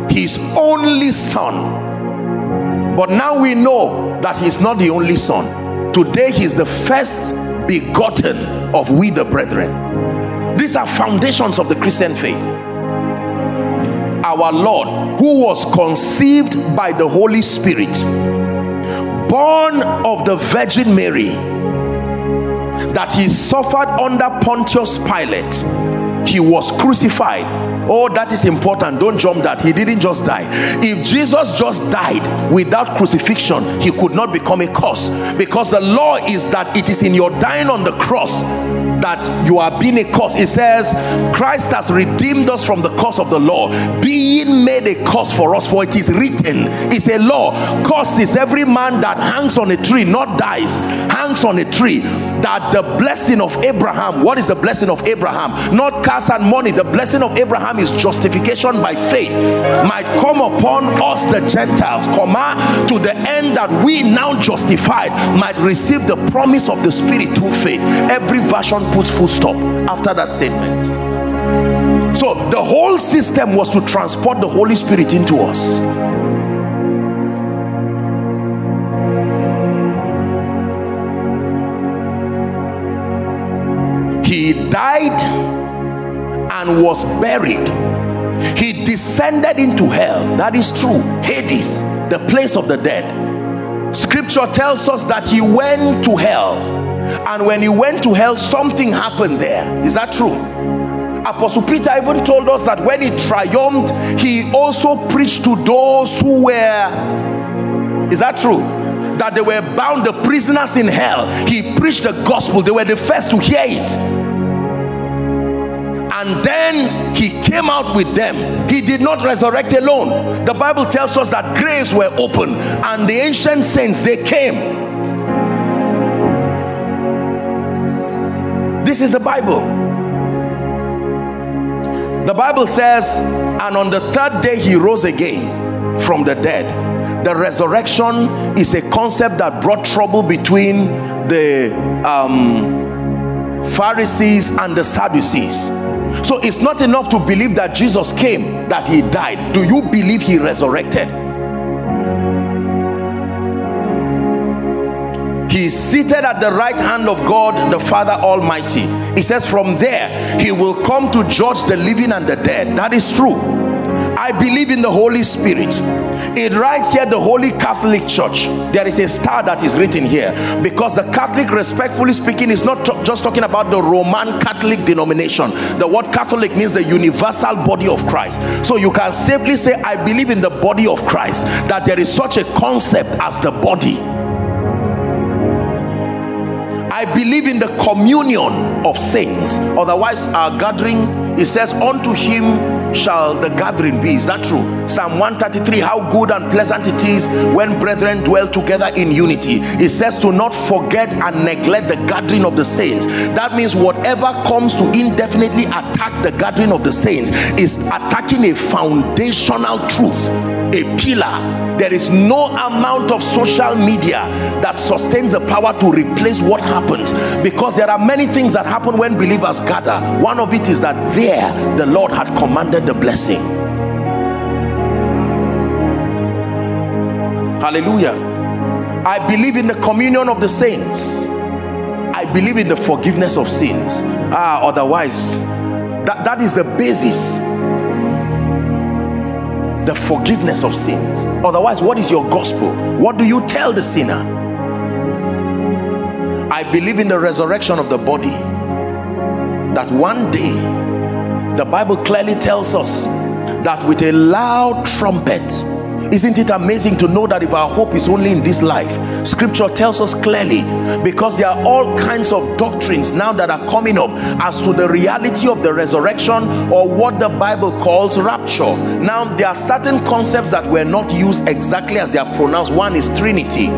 his only son. But now we know that he's not the only son. Today he's the first begotten of we the brethren. These are foundations of the Christian faith. Our Lord, who was conceived by the Holy Spirit, born of the Virgin Mary, that he suffered under Pontius Pilate he was crucified. Oh that is important. Don't jump that. He didn't just die. If jesus just died without crucifixion he could not become a curse. Because the law is that it is in your dying on the cross that you are being a curse. It says christ has redeemed us from the curse of the law being made a curse for us for it is written it's a law curse is every man that hangs on a tree not dies hangs on a tree that the blessing of abraham what is the blessing of abraham? Not cars and money. The blessing of abraham is justification by faith. Might come upon us the gentiles comma to the end that we now justified might receive the promise of the spirit through faith. Every version puts full stop after that statement. So the whole system was to transport the holy spirit into us. He died and was buried. He descended into hell. That is true. Hades the place of the dead. Scripture tells us that he went to hell and when he went to hell something happened there is that true apostle peter even told us that when he triumphed he also preached to those who were Is that true? That they were bound, the prisoners in hell. He preached the gospel. They were the first to hear it. And then he came out with them. He did not resurrect alone. The Bible tells us that graves were open and the ancient saints they came. This is the Bible. The Bible says, and on the third day he rose again from the dead. The resurrection is a concept that brought trouble between the um, Pharisees and the Sadducees. So it's not enough to believe that Jesus came, that he died. Do you believe he resurrected? He is seated at the right hand of God the Father Almighty. He says from there he will come to judge the living and the dead. That is true. I believe in the Holy Spirit. It writes here the Holy Catholic Church. There is a star that is written here. Because the Catholic respectfully speaking is not just talking about the Roman Catholic denomination. The word Catholic means the universal body of Christ. So you can safely say I believe in the body of Christ that there is such a concept as the body I believe in the communion of saints. Otherwise our gathering it says unto him shall the gathering be. Is that true? Psalm 133 how good and pleasant it is when brethren dwell together in unity. It says to not forget and neglect the gathering of the saints. That means whatever comes to indefinitely attack the gathering of the saints is attacking a foundational truth a pillar. There is no amount of social media that sustains the power to replace what happens. Because there are many things that happen when believers gather. One of it is that there the lord had commanded the blessing. Hallelujah. I believe in the communion of the saints. I believe in the forgiveness of sins. Ah otherwise that that is the basis the forgiveness of sins. Otherwise what is your gospel? What do you tell the sinner? I believe in the resurrection of the body. That one day the bible clearly tells us that with a loud trumpet isn't it amazing to know that if our hope is only in this life scripture tells us clearly because there are all kinds of doctrines now that are coming up as to the reality of the resurrection or what the bible calls rapture. Now there are certain concepts that were not used exactly as they are pronounced. One is trinity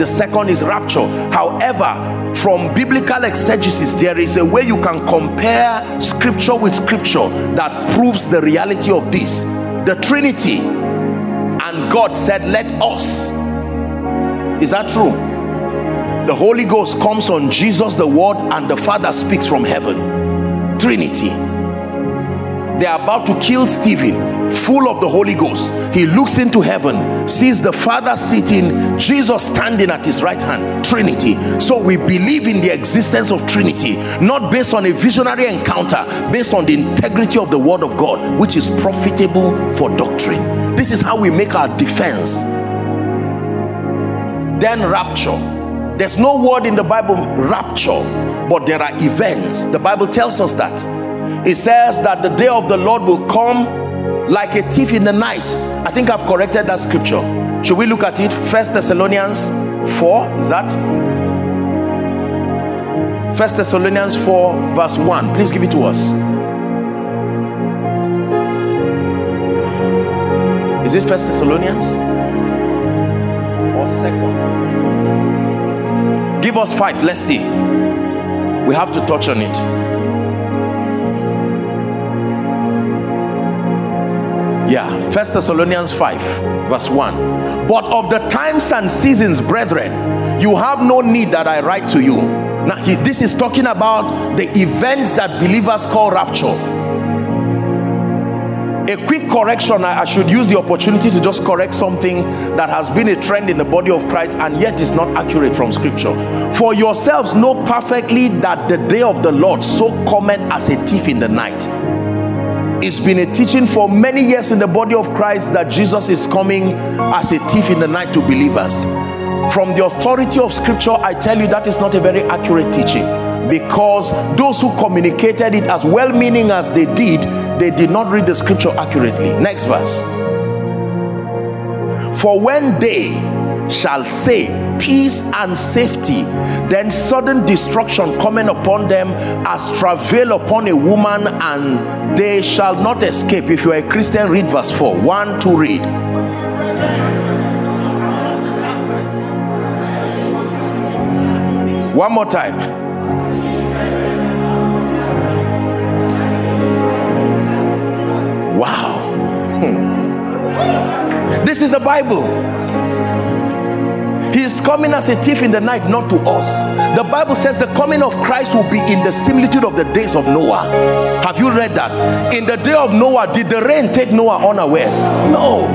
the second is rapture. However from biblical exegesis there is a way you can compare scripture with scripture that proves the reality of this. The trinity and God said let us. Is that true? The Holy Ghost comes on Jesus the word and the Father speaks from heaven. Trinity. They are about to kill Stephen full of the Holy Ghost. He looks into heaven sees the Father sitting Jesus standing at his right hand. Trinity. So we believe in the existence of Trinity not based on a visionary encounter based on the integrity of the word of God which is profitable for doctrine this is how we make our defense. Then rapture. There's no word in the bible rapture but there are events. The bible tells us that. It says that the day of the lord will come like a thief in the night. I think i've corrected that scripture. Should we look at it? First thessalonians 4 is that? First thessalonians 4 verse 1 please give it to us Is it First Thessalonians? Or second? Give us five. Let's see. We have to touch on it. Yeah, First Thessalonians 5, verse 1. But of the times and seasons, brethren, you have no need that I write to you. Now, he, this is talking about the events that believers call rapture a quick correction I, should use the opportunity to just correct something that has been a trend in the body of Christ and yet is not accurate from scripture. For yourselves know perfectly that the day of the Lord so cometh as a thief in the night. It's been a teaching for many years in the body of Christ that Jesus is coming as a thief in the night to believers. From the authority of scripture I tell you that is not a very accurate teaching because those who communicated it as well-meaning as they did they did not read the scripture accurately. Next verse. For when they shall say peace and safety then sudden destruction coming upon them as travail upon a woman and they shall not escape. If you are a christian read verse 4 one to read. One more time wow hmm. this is the bible he is coming as a thief in the night, not to us. The Bible says the coming of Christ will be in the similitude of the days of Noah. Have you read that? In the day of Noah, did the rain take Noah unawares? No.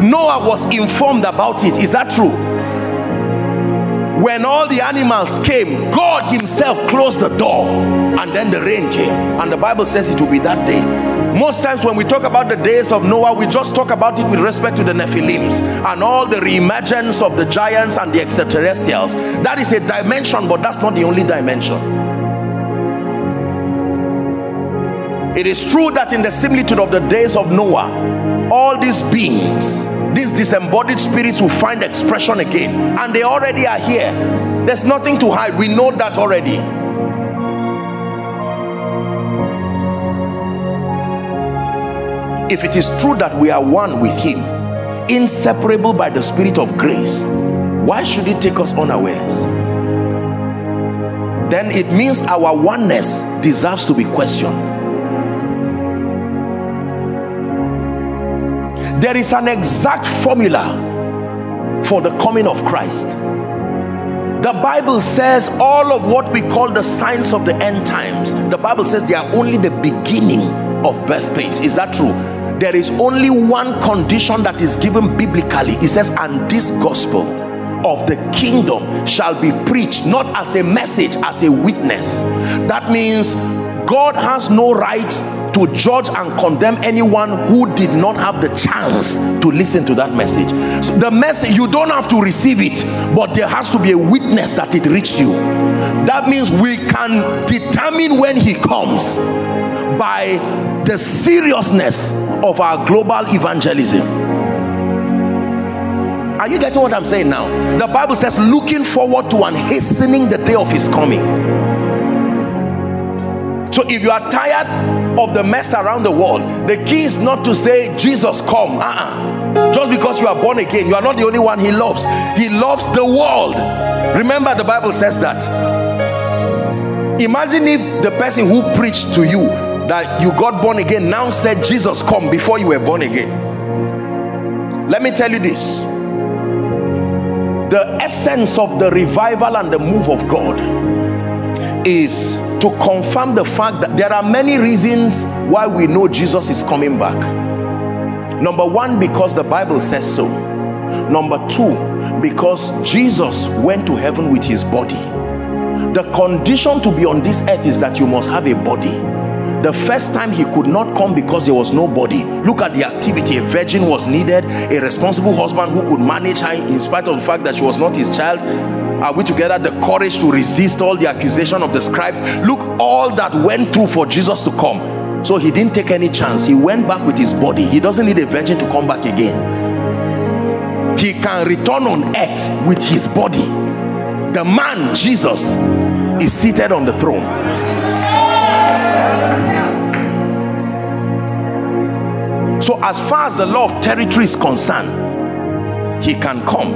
Noah was informed about it. Is that true? When all the animals came, God Himself closed the door and then the rain came. And the Bible says it will be that day most times when we talk about the days of Noah we just talk about it with respect to the Nephilims and all the reemergence of the giants and the extraterrestrials. That is a dimension but that's not the only dimension. It is true that in the similitude of the days of Noah all these beings these disembodied spirits will find expression again. And they already are here. There's nothing to hide. We know that already if it is true that we are one with him inseparable by the spirit of grace why should it take us unawares? Then it means our oneness deserves to be questioned. There is an exact formula for the coming of Christ. The Bible says all of what we call the signs of the end times the Bible says they are only the beginning of birth pains. Is that true there is only one condition that is given biblically. It says and this gospel of the kingdom shall be preached not as a message as a witness. That means God has no right to judge and condemn anyone who did not have the chance to listen to that message. So the message you don't have to receive it but there has to be a witness that it reached you. That means we can determine when he comes by the seriousness of our global evangelism. Are you getting what i'm saying now? The bible says looking forward to and hastening the day of his coming. So if you are tired of the mess around the world the key is not to say jesus come. Uh -uh. just because you are born again you are not the only one he loves. He loves the world. Remember the bible says that. Imagine if the person who preached to you that you got born again now said Jesus come before you were born again. Let me tell you this. The essence of the revival and the move of God is to confirm the fact that there are many reasons why we know Jesus is coming back. Number one because the Bible says so. Number two because Jesus went to heaven with his body. The condition to be on this earth is that you must have a body the first time he could not come because there was nobody. Look at the activity. A virgin was needed. A responsible husband who could manage her in spite of the fact that she was not his child. Are we together? The courage to resist all the accusation of the scribes. Look all that went through for jesus to come. So he didn't take any chance. He went back with his body. He doesn't need a virgin to come back again. He can return on earth with his body. The man jesus is seated on the throne so as far as the law of territory is concerned he can come.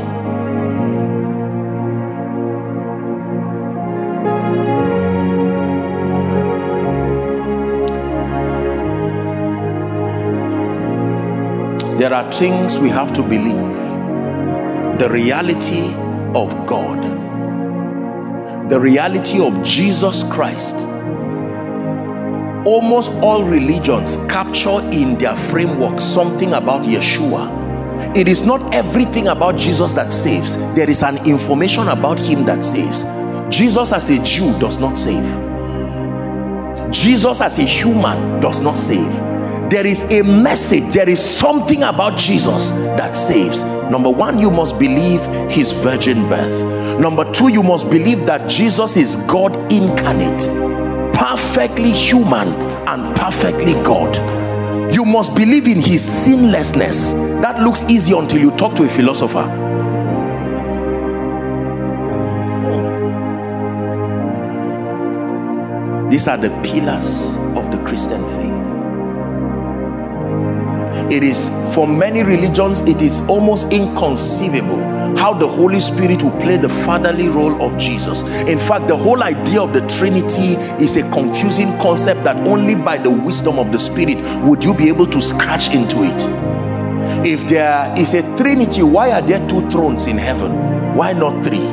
There are things we have to believe. The reality of God. The reality of Jesus Christ almost all religions capture in their framework something about Yeshua. It is not everything about Jesus that saves. There is an information about him that saves. Jesus as a Jew does not save. Jesus as a human does not save. There is a message there is something about Jesus that saves. Number one you must believe his virgin birth. Number two you must believe that Jesus is God incarnate perfectly human and perfectly God. You must believe in his sinlessness. That looks easy until you talk to a philosopher. These are the pillars of the Christian faith. It is, for many religions, it is almost inconceivable how the Holy Spirit will play the fatherly role of Jesus. In fact, the whole idea of the Trinity is a confusing concept that only by the wisdom of the Spirit would you be able to scratch into it. If there is a Trinity, why are there two thrones in heaven? Why not three?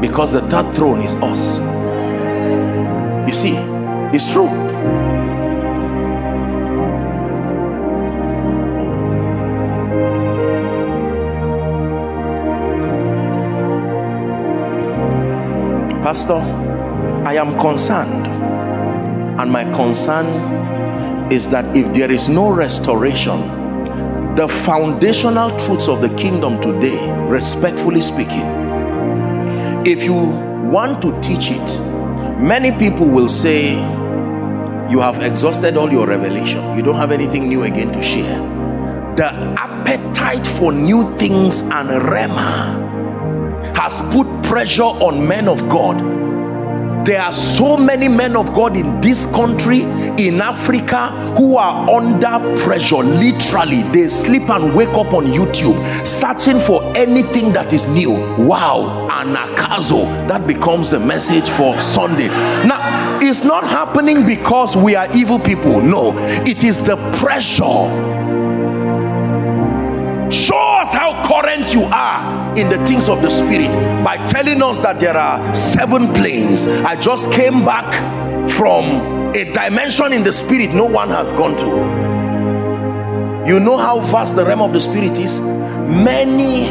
Because the third throne is us. You see, it's true. Pastor, I am concerned. And my concern is that if there is no restoration, the foundational truths of the kingdom today, respectfully speaking, if you want to teach it, many people will say, you have exhausted all your revelation. You don't have anything new again to share. The appetite for new things and rhema has put pressure on men of God. There are so many men of God in this country in Africa who are under pressure literally. They sleep and wake up on YouTube searching for anything that is new. Wow anagkazo that becomes the message for Sunday. Now it's not happening because we are evil people. No it is the pressure current you are in the things of the spirit by telling us that there are seven planes. I just came back from a dimension in the spirit no one has gone to. You know how vast the realm of the spirit is? Many.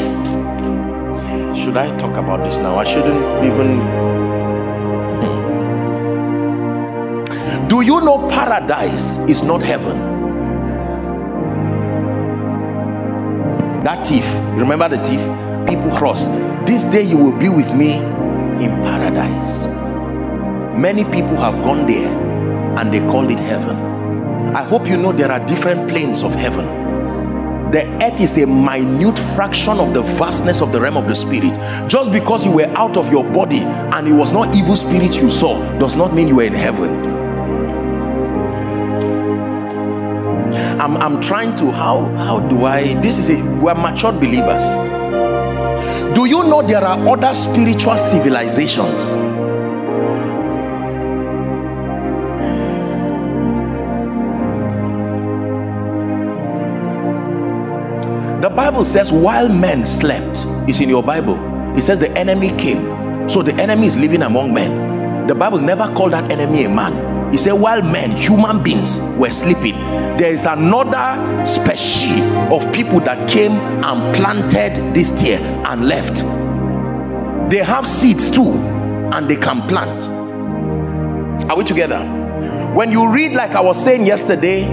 Should i talk about this now? I shouldn't even. Do you know paradise is not heaven that thief remember the thief? People cross. This day you will be with me in paradise. Many people have gone there and they called it heaven. I hope you know there are different planes of heaven. The earth is a minute fraction of the vastness of the realm of the spirit. Just because you were out of your body and it was not evil spirits you saw does not mean you were in heaven I'm, I'm trying to how how do I this is a we're matured believers. Do you know there are other spiritual civilizations? The Bible says while men slept is in your Bible. It says the enemy came. So the enemy is living among men. The Bible never called that enemy a man he said while men human beings were sleeping there is another species of people that came and planted this tare and left. They have seeds too and they can plant. Are we together? When you read like i was saying yesterday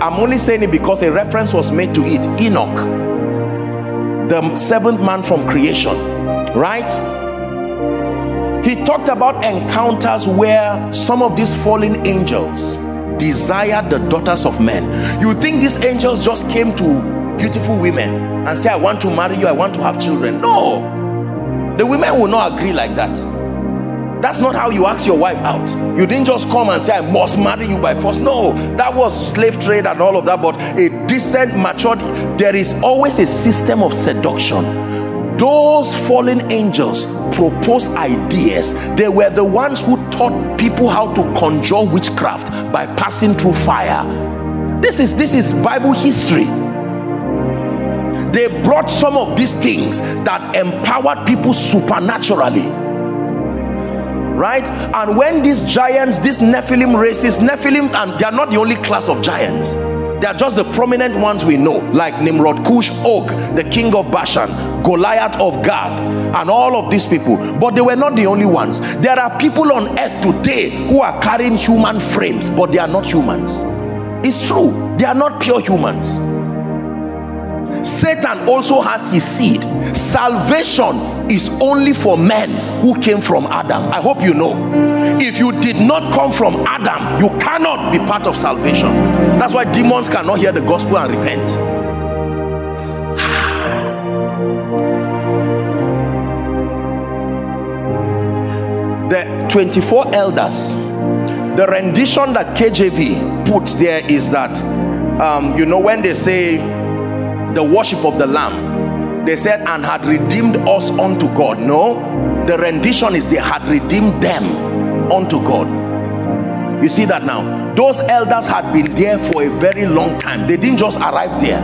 i'm only saying it because a reference was made to it. Enoch the seventh man from creation right he talked about encounters where some of these fallen angels desired the daughters of men. You think these angels just came to beautiful women and say i want to marry you i want to have children. No. The women will not agree like that. That's not how you ask your wife out. You didn't just come and say i must marry you by force. No that was slave trade and all of that but a decent matured there is always a system of seduction those fallen angels proposed ideas. They were the ones who taught people how to conjure witchcraft by passing through fire. This is this is bible history. They brought some of these things that empowered people supernaturally. Right? And when these giants these nephilim races nephilim and they are not the only class of giants they are just the prominent ones we know like Nimrod, Cush, Og, the king of Bashan, Goliath of Gath and all of these people. But they were not the only ones. There are people on earth today who are carrying human frames but they are not humans. It's true they are not pure humans Satan also has his seed. Salvation is only for men who came from Adam. I hope you know. If you did not come from Adam, you cannot be part of salvation. That's why demons cannot hear the gospel and repent. the 24 elders the rendition that KJV put there is that um, you know when they say the worship of the lamb. They said and had redeemed us unto God. No the rendition is they had redeemed them unto God. You see that now? Those elders had been there for a very long time. They didn't just arrive there.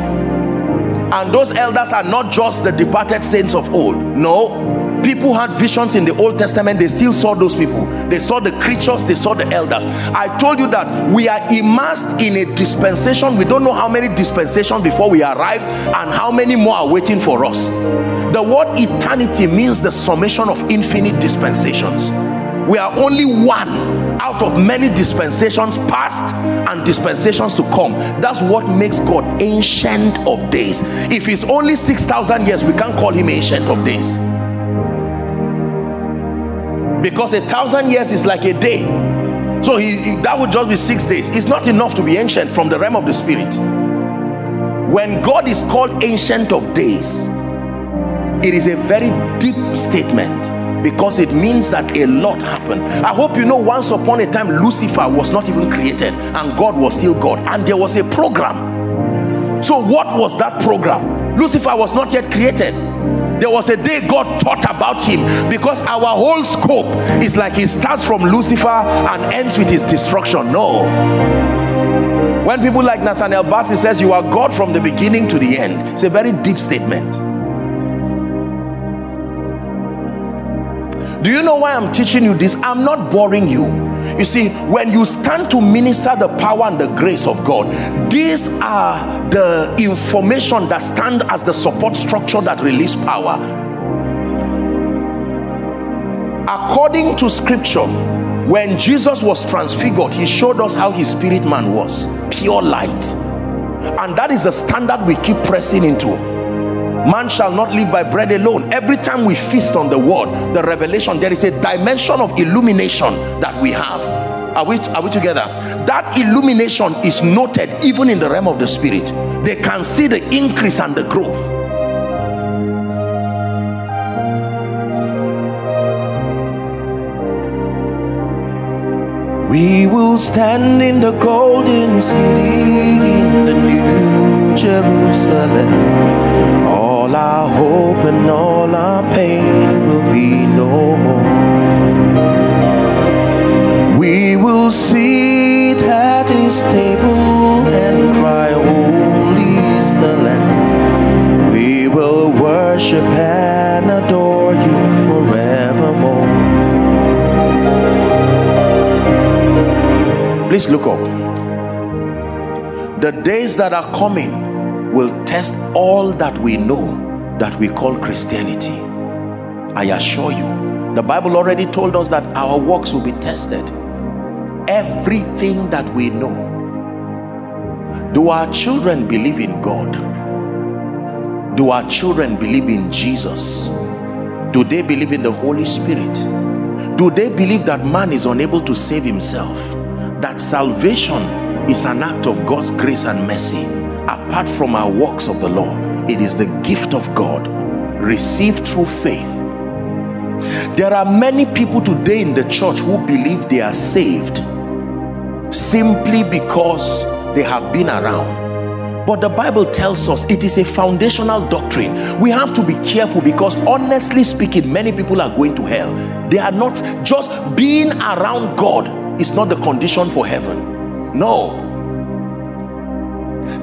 And those elders are not just the departed saints of old. No people had visions in the old testament. They still saw those people. They saw the creatures. They saw the elders. I told you that we are immersed in a dispensation. We don't know how many dispensations before we arrive and how many more are waiting for us. The word eternity means the summation of infinite dispensations. We are only one out of many dispensations past and dispensations to come. That's what makes god ancient of days. If it's only 6,000 years we can't call him ancient of days because a thousand years is like a day. So he, that would just be six days. It's not enough to be ancient from the realm of the spirit. When god is called ancient of days it is a very deep statement because it means that a lot happened. I hope you know once upon a time lucifer was not even created and god was still god and there was a program. So what was that program? Lucifer was not yet created there was a day God thought about him because our whole scope is like he starts from Lucifer and ends with his destruction. No. When people like Nathaniel Bassey says you are God from the beginning to the end, it's a very deep statement. Do you know why I'm teaching you this? I'm not boring you. You see, when you stand to minister the power and the grace of God, these are the information that stand as the support structure that release power. According to scripture, when Jesus was transfigured, he showed us how his spirit man was pure light. And that is the standard we keep pressing into man shall not live by bread alone. Every time we feast on the word the revelation there is a dimension of illumination that we have. Are we are we together? That illumination is noted even in the realm of the spirit. They can see the increase and the growth. We will stand in the golden city in the new jerusalem all our hope and all our pain will be no more. We will sit at his table and cry, Holy is the Lamb. We will worship and adore you forevermore. Please look up. The days that are coming will test all that we know that we call Christianity. I assure you, the Bible already told us that our works will be tested. Everything that we know. Do our children believe in God? Do our children believe in Jesus? Do they believe in the Holy Spirit? Do they believe that man is unable to save himself? That salvation is an act of God's grace and mercy apart from our works of the law it is the gift of God. Received through faith. There are many people today in the church who believe they are saved simply because they have been around. But the bible tells us it is a foundational doctrine. We have to be careful because honestly speaking many people are going to hell. They are not just being around god is not the condition for heaven. No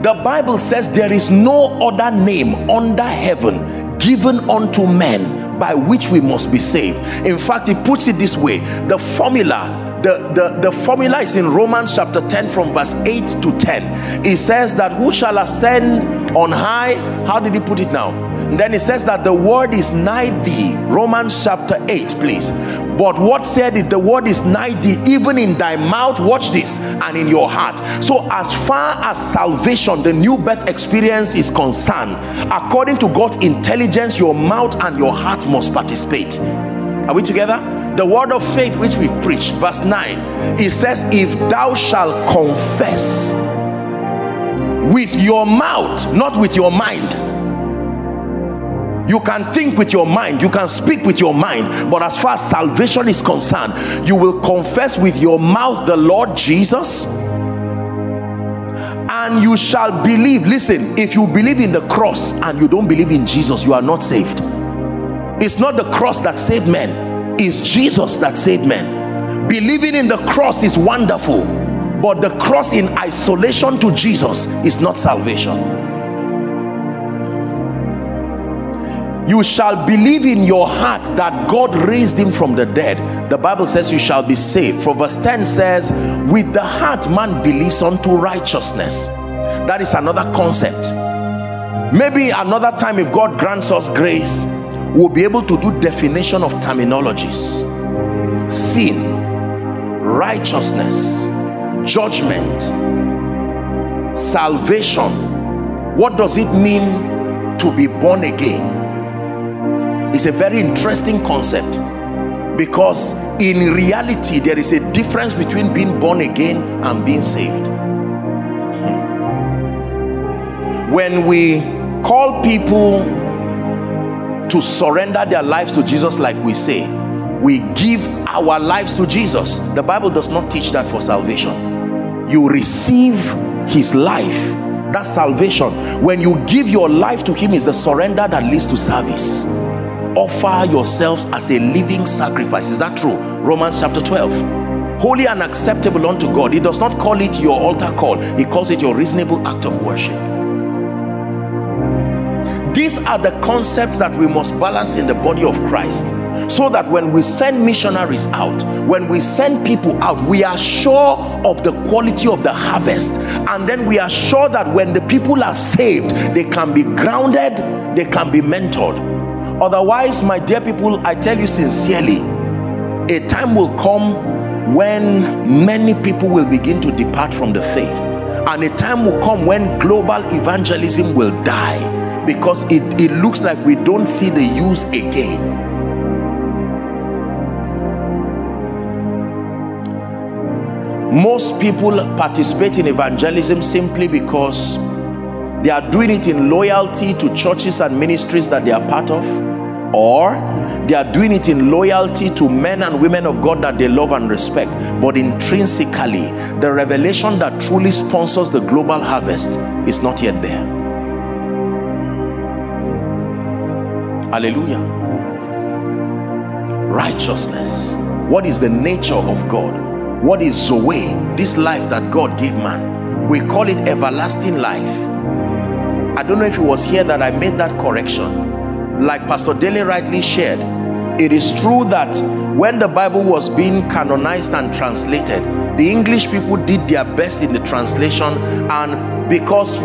the Bible says there is no other name under heaven given unto men by which we must be saved. In fact, it puts it this way the formula the, the, the formula is in Romans chapter 10 from verse 8 to 10. It says that who shall ascend on high? How did he put it now? Then it says that the word is nigh thee. Romans chapter 8, please. But what said it? The word is nigh thee, even in thy mouth. Watch this, and in your heart. So, as far as salvation, the new birth experience is concerned, according to God's intelligence, your mouth and your heart must participate. Are we together? the word of faith which we preach verse 9 it says if thou shalt confess with your mouth not with your mind You can think with your mind, you can speak with your mind, but as far as salvation is concerned, you will confess with your mouth the Lord Jesus and you shall believe. Listen, if you believe in the cross and you don't believe in Jesus, you are not saved. It's not the cross that saved men, it's Jesus that saved men. Believing in the cross is wonderful, but the cross in isolation to Jesus is not salvation. You shall believe in your heart that God raised him from the dead. The Bible says you shall be saved. For verse 10 says with the heart man believes unto righteousness. That is another concept. Maybe another time if God grants us grace we'll be able to do definition of terminologies. Sin righteousness judgment salvation. What does it mean to be born again it's a very interesting concept because in reality there is a difference between being born again and being saved. Hmm. when we call people to surrender their lives to Jesus like we say we give our lives to Jesus. The Bible does not teach that for salvation. You receive his life. That's salvation. When you give your life to him is the surrender that leads to service offer yourselves as a living sacrifice. Is that true? Romans chapter 12 holy and acceptable unto god. He does not call it your altar call. He calls it your reasonable act of worship. These are the concepts that we must balance in the body of christ so that when we send missionaries out when we send people out we are sure of the quality of the harvest. And then we are sure that when the people are saved they can be grounded they can be mentored otherwise my dear people i tell you sincerely a time will come when many people will begin to depart from the faith. And a time will come when global evangelism will die because it, it looks like we don't see the use again. Most people participate in evangelism simply because they are doing it in loyalty to churches and ministries that they are part of or they are doing it in loyalty to men and women of God that they love and respect. But intrinsically the revelation that truly sponsors the global harvest is not yet there. Hallelujah. Righteousness. What is the nature of God? What is Zoe this life that God gave man? We call it everlasting life I don't know if it was here that I made that correction. Like Pastor Daly rightly shared it is true that when the Bible was being canonized and translated the English people did their best in the translation. And because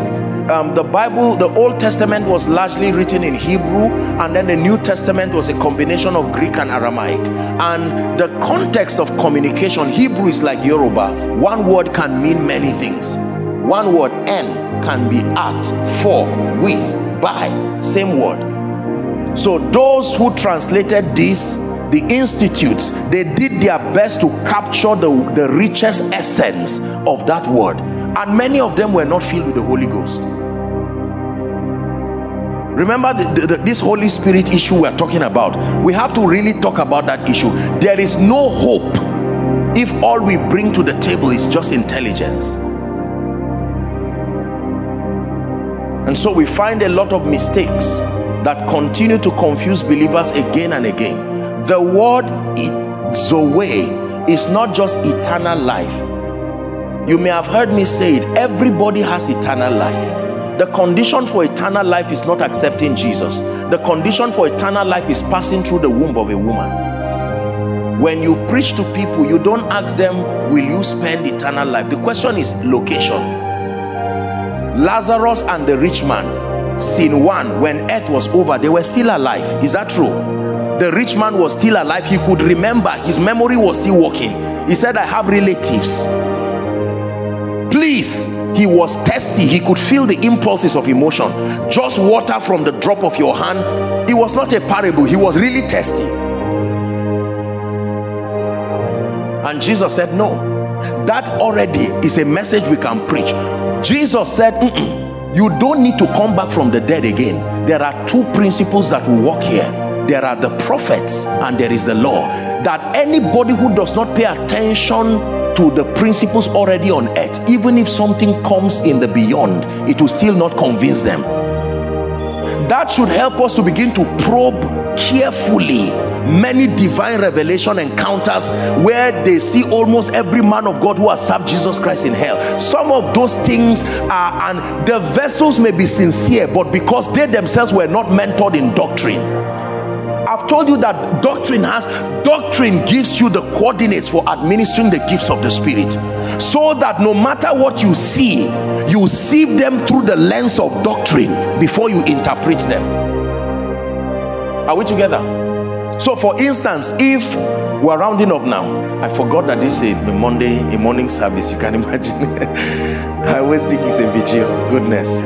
um, the Bible, the Old Testament was largely written in Hebrew and then the New Testament was a combination of Greek and Aramaic. And the context of communication, Hebrew is like Yoruba. One word can mean many things one word, N can be at, for, with, by, same word. So those who translated this, the institutes, they did their best to capture the, the richest essence of that word. And many of them were not filled with the Holy Ghost. Remember the, the, the, this Holy Spirit issue we're talking about. We have to really talk about that issue. There is no hope if all we bring to the table is just intelligence. And so we find a lot of mistakes that continue to confuse believers again and again. The word Zoe is not just eternal life. You may have heard me say it, everybody has eternal life. The condition for eternal life is not accepting Jesus. The condition for eternal life is passing through the womb of a woman. When you preach to people, you don't ask them, will you spend eternal life? The question is location Lazarus and the rich man. Scene one when earth was over they were still alive. Is that true? The rich man was still alive. He could remember. His memory was still working. He said I have relatives. Please he was thirsty. He could feel the impulses of emotion. Just water from the drop of your hand. It was not a parable. He was really thirsty. And Jesus said no that already is a message we can preach jesus said mm -mm. you don't need to come back from the dead again. There are two principles that will work here. There are the prophets and there is the law. That anybody who does not pay attention to the principles already on earth even if something comes in the beyond it will still not convince them that should help us to begin to probe carefully many divine revelation encounters where they see almost every man of God who has served Jesus Christ in hell. Some of those things are, and the vessels may be sincere, but because they themselves were not mentored in doctrine. I've told you that doctrine has doctrine gives you the coordinates for administering the gifts of the spirit. So that no matter what you see you sieve them through the lens of doctrine before you interpret them. Are we together? So for instance if we're rounding up now i forgot that this is a monday a morning service you can imagine. I always think it's a vigil. Goodness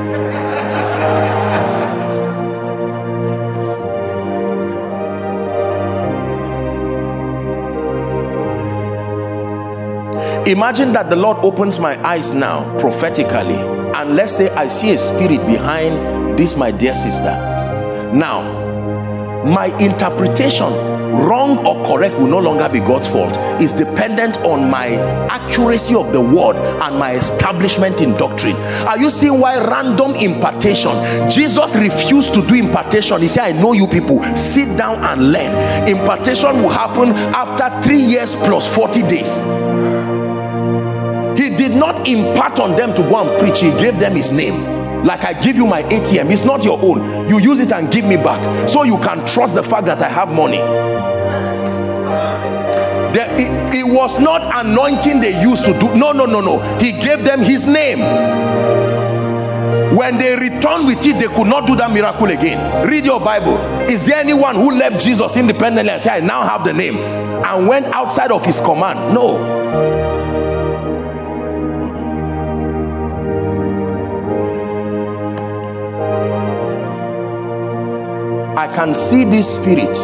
imagine that the lord opens my eyes now prophetically and let's say i see a spirit behind this my dear sister. Now my interpretation wrong or correct will no longer be god's fault. Is dependent on my accuracy of the word and my establishment in doctrine. Are you seeing why random impartation? Jesus refused to do impartation. He said i know you people. Sit down and learn. Impartation will happen after three years plus 40 days not impart on them to go and preach. He gave them his name. Like i give you my atm it's not your own. You use it and give me back. So you can trust the fact that i have money. There, it, it was not anointing they used to do. No no no no. He gave them his name. When they returned with it they could not do that miracle again. Read your bible. Is there anyone who left jesus independently and said i now have the name and went outside of his command? No I can see this spirit.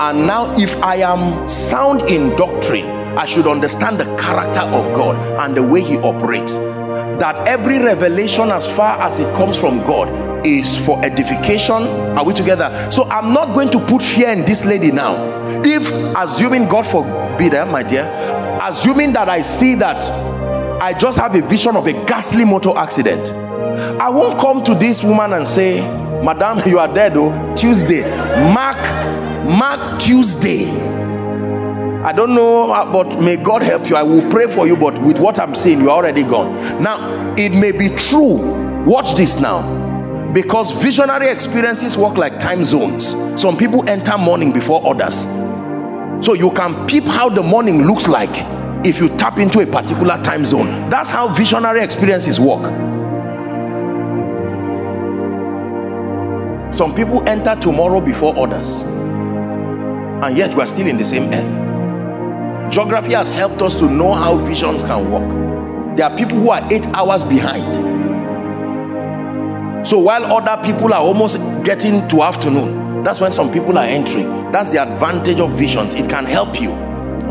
And now if I am sound in doctrine I should understand the character of God and the way he operates. That every revelation as far as it comes from God is for edification. Are we together? So I'm not going to put fear in this lady now. If assuming God forbid eh, my dear assuming that I see that I just have a vision of a ghastly motor accident I won't come to this woman and say madam you are dead oh. Tuesday. Mark mark tuesday. I don't know uh, but may god help you. I will pray for you but with what i'm saying you're already gone. Now it may be true. Watch this now. Because visionary experiences work like time zones. Some people enter morning before others. So you can peep how the morning looks like if you tap into a particular time zone. That's how visionary experiences work some people enter tomorrow before others. And yet we are still in the same earth. Geography has helped us to know how visions can work. There are people who are eight hours behind. So while other people are almost getting to afternoon that's when some people are entering. That's the advantage of visions. It can help you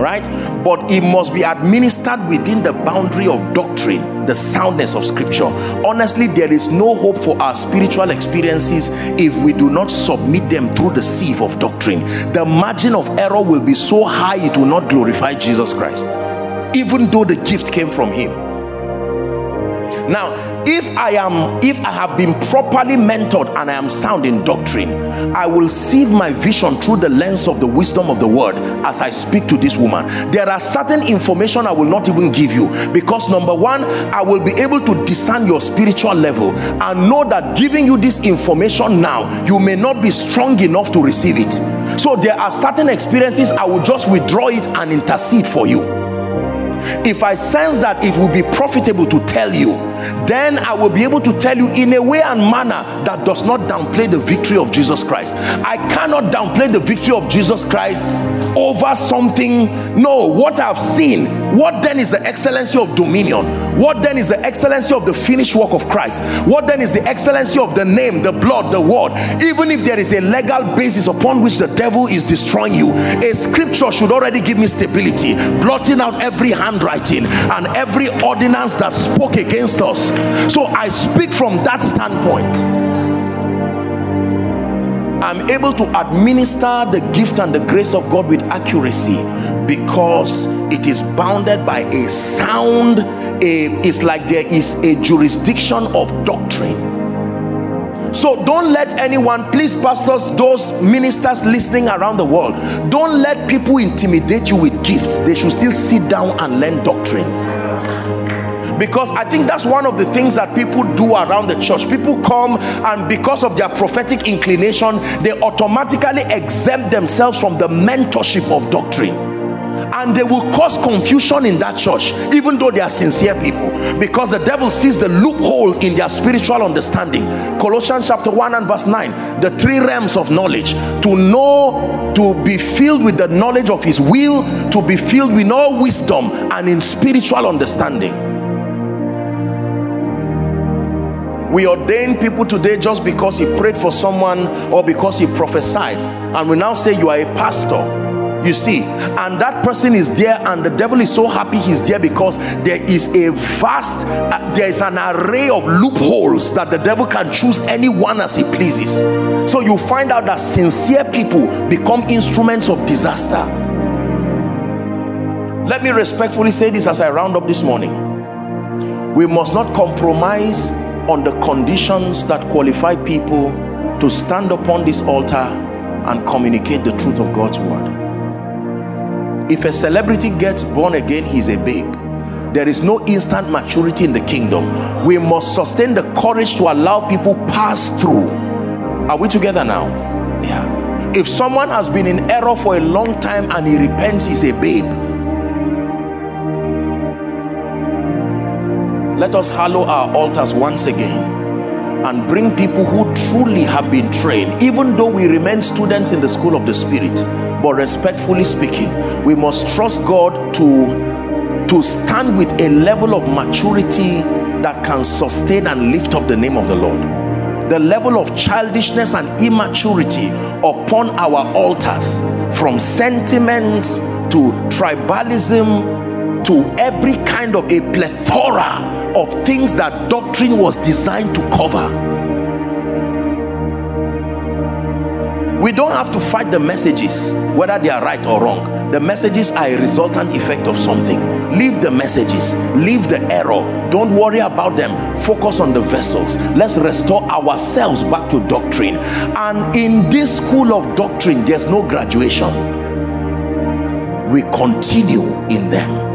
right? But it must be administered within the boundary of doctrine the soundness of scripture. Honestly there is no hope for our spiritual experiences if we do not submit them through the sieve of doctrine. The margin of error will be so high it will not glorify jesus christ even though the gift came from him. Now if i am if i have been properly mentored and i am sound in doctrine i will sieve my vision through the lens of the wisdom of the word as i speak to this woman. There are certain information i will not even give you because number one i will be able to discern your spiritual level and know that giving you this information now you may not be strong enough to receive it. So there are certain experiences i will just withdraw it and intercede for you. If I sense that it will be profitable to tell you, then I will be able to tell you in a way and manner that does not downplay the victory of Jesus Christ. I cannot downplay the victory of Jesus Christ over something. No, what I've seen, what then is the excellency of dominion? What then is the excellency of the finished work of Christ? What then is the excellency of the name, the blood, the word? Even if there is a legal basis upon which the devil is destroying you, a scripture should already give me stability, blotting out every handwriting and every ordinance that spoke against us. So I speak from that standpoint. I'm able to administer the gift and the grace of God with accuracy because it is bounded by a sound a it's like there is a jurisdiction of doctrine. So don't let anyone please pastors those ministers listening around the world don't let people intimidate you with gifts. They should still sit down and learn doctrine because I think that's one of the things that people do around the church. People come and because of their prophetic inclination, they automatically exempt themselves from the mentorship of doctrine. And they will cause confusion in that church even though they are sincere people. Because the devil sees the loophole in their spiritual understanding. Colossians chapter 1 and verse 9 the three realms of knowledge. To know to be filled with the knowledge of his will to be filled with all wisdom and in spiritual understanding we ordain people today just because he prayed for someone or because he prophesied. And we now say you are a pastor. You see and that person is there and the devil is so happy he's there because there is a vast uh, there is an array of loopholes that the devil can choose anyone as he pleases. So you find out that sincere people become instruments of disaster. Let me respectfully say this as i round up this morning. We must not compromise on the conditions that qualify people to stand upon this altar and communicate the truth of God's word. If a celebrity gets born again, he's a babe. There is no instant maturity in the kingdom. We must sustain the courage to allow people pass through. Are we together now? Yeah. If someone has been in error for a long time and he repents, he's a babe let us hallow our altars once again and bring people who truly have been trained even though we remain students in the school of the spirit but respectfully speaking we must trust God to to stand with a level of maturity that can sustain and lift up the name of the Lord. The level of childishness and immaturity upon our altars from sentiments to tribalism to every kind of a plethora of things that doctrine was designed to cover. We don't have to fight the messages whether they are right or wrong. The messages are a resultant effect of something. Leave the messages. Leave the error. Don't worry about them. Focus on the vessels. Let's restore ourselves back to doctrine. And in this school of doctrine there's no graduation. We continue in them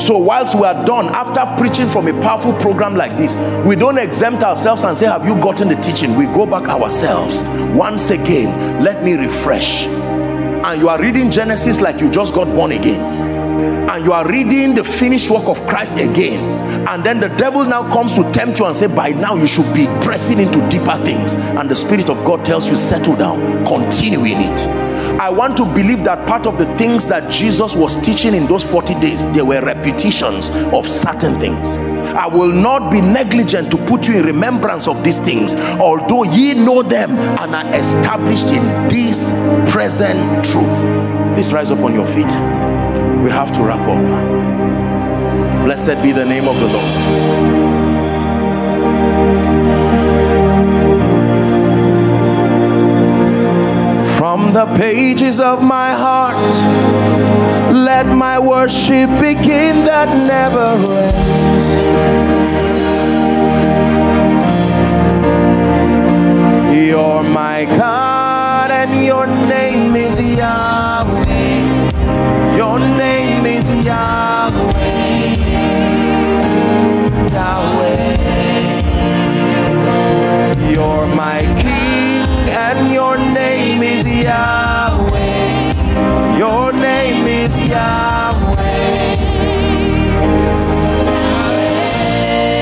so whilst we are done after preaching from a powerful program like this we don't exempt ourselves and say have you gotten the teaching? We go back ourselves. Once again let me refresh. And you are reading genesis like you just got born again. And you are reading the finished work of Christ again. And then the devil now comes to tempt you and say by now you should be pressing into deeper things. And the spirit of God tells you settle down. Continue in it I want to believe that part of the things that Jesus was teaching in those 40 days, there were repetitions of certain things. I will not be negligent to put you in remembrance of these things, although ye know them and are established in this present truth. Please rise up on your feet. We have to wrap up. Blessed be the name of the Lord. From the pages of my heart, let my worship begin that never ends. You're my God, and your name is Yahweh. Your name is Yahweh. Yahweh. You're my King, name is Yahweh. Your name is Yahweh.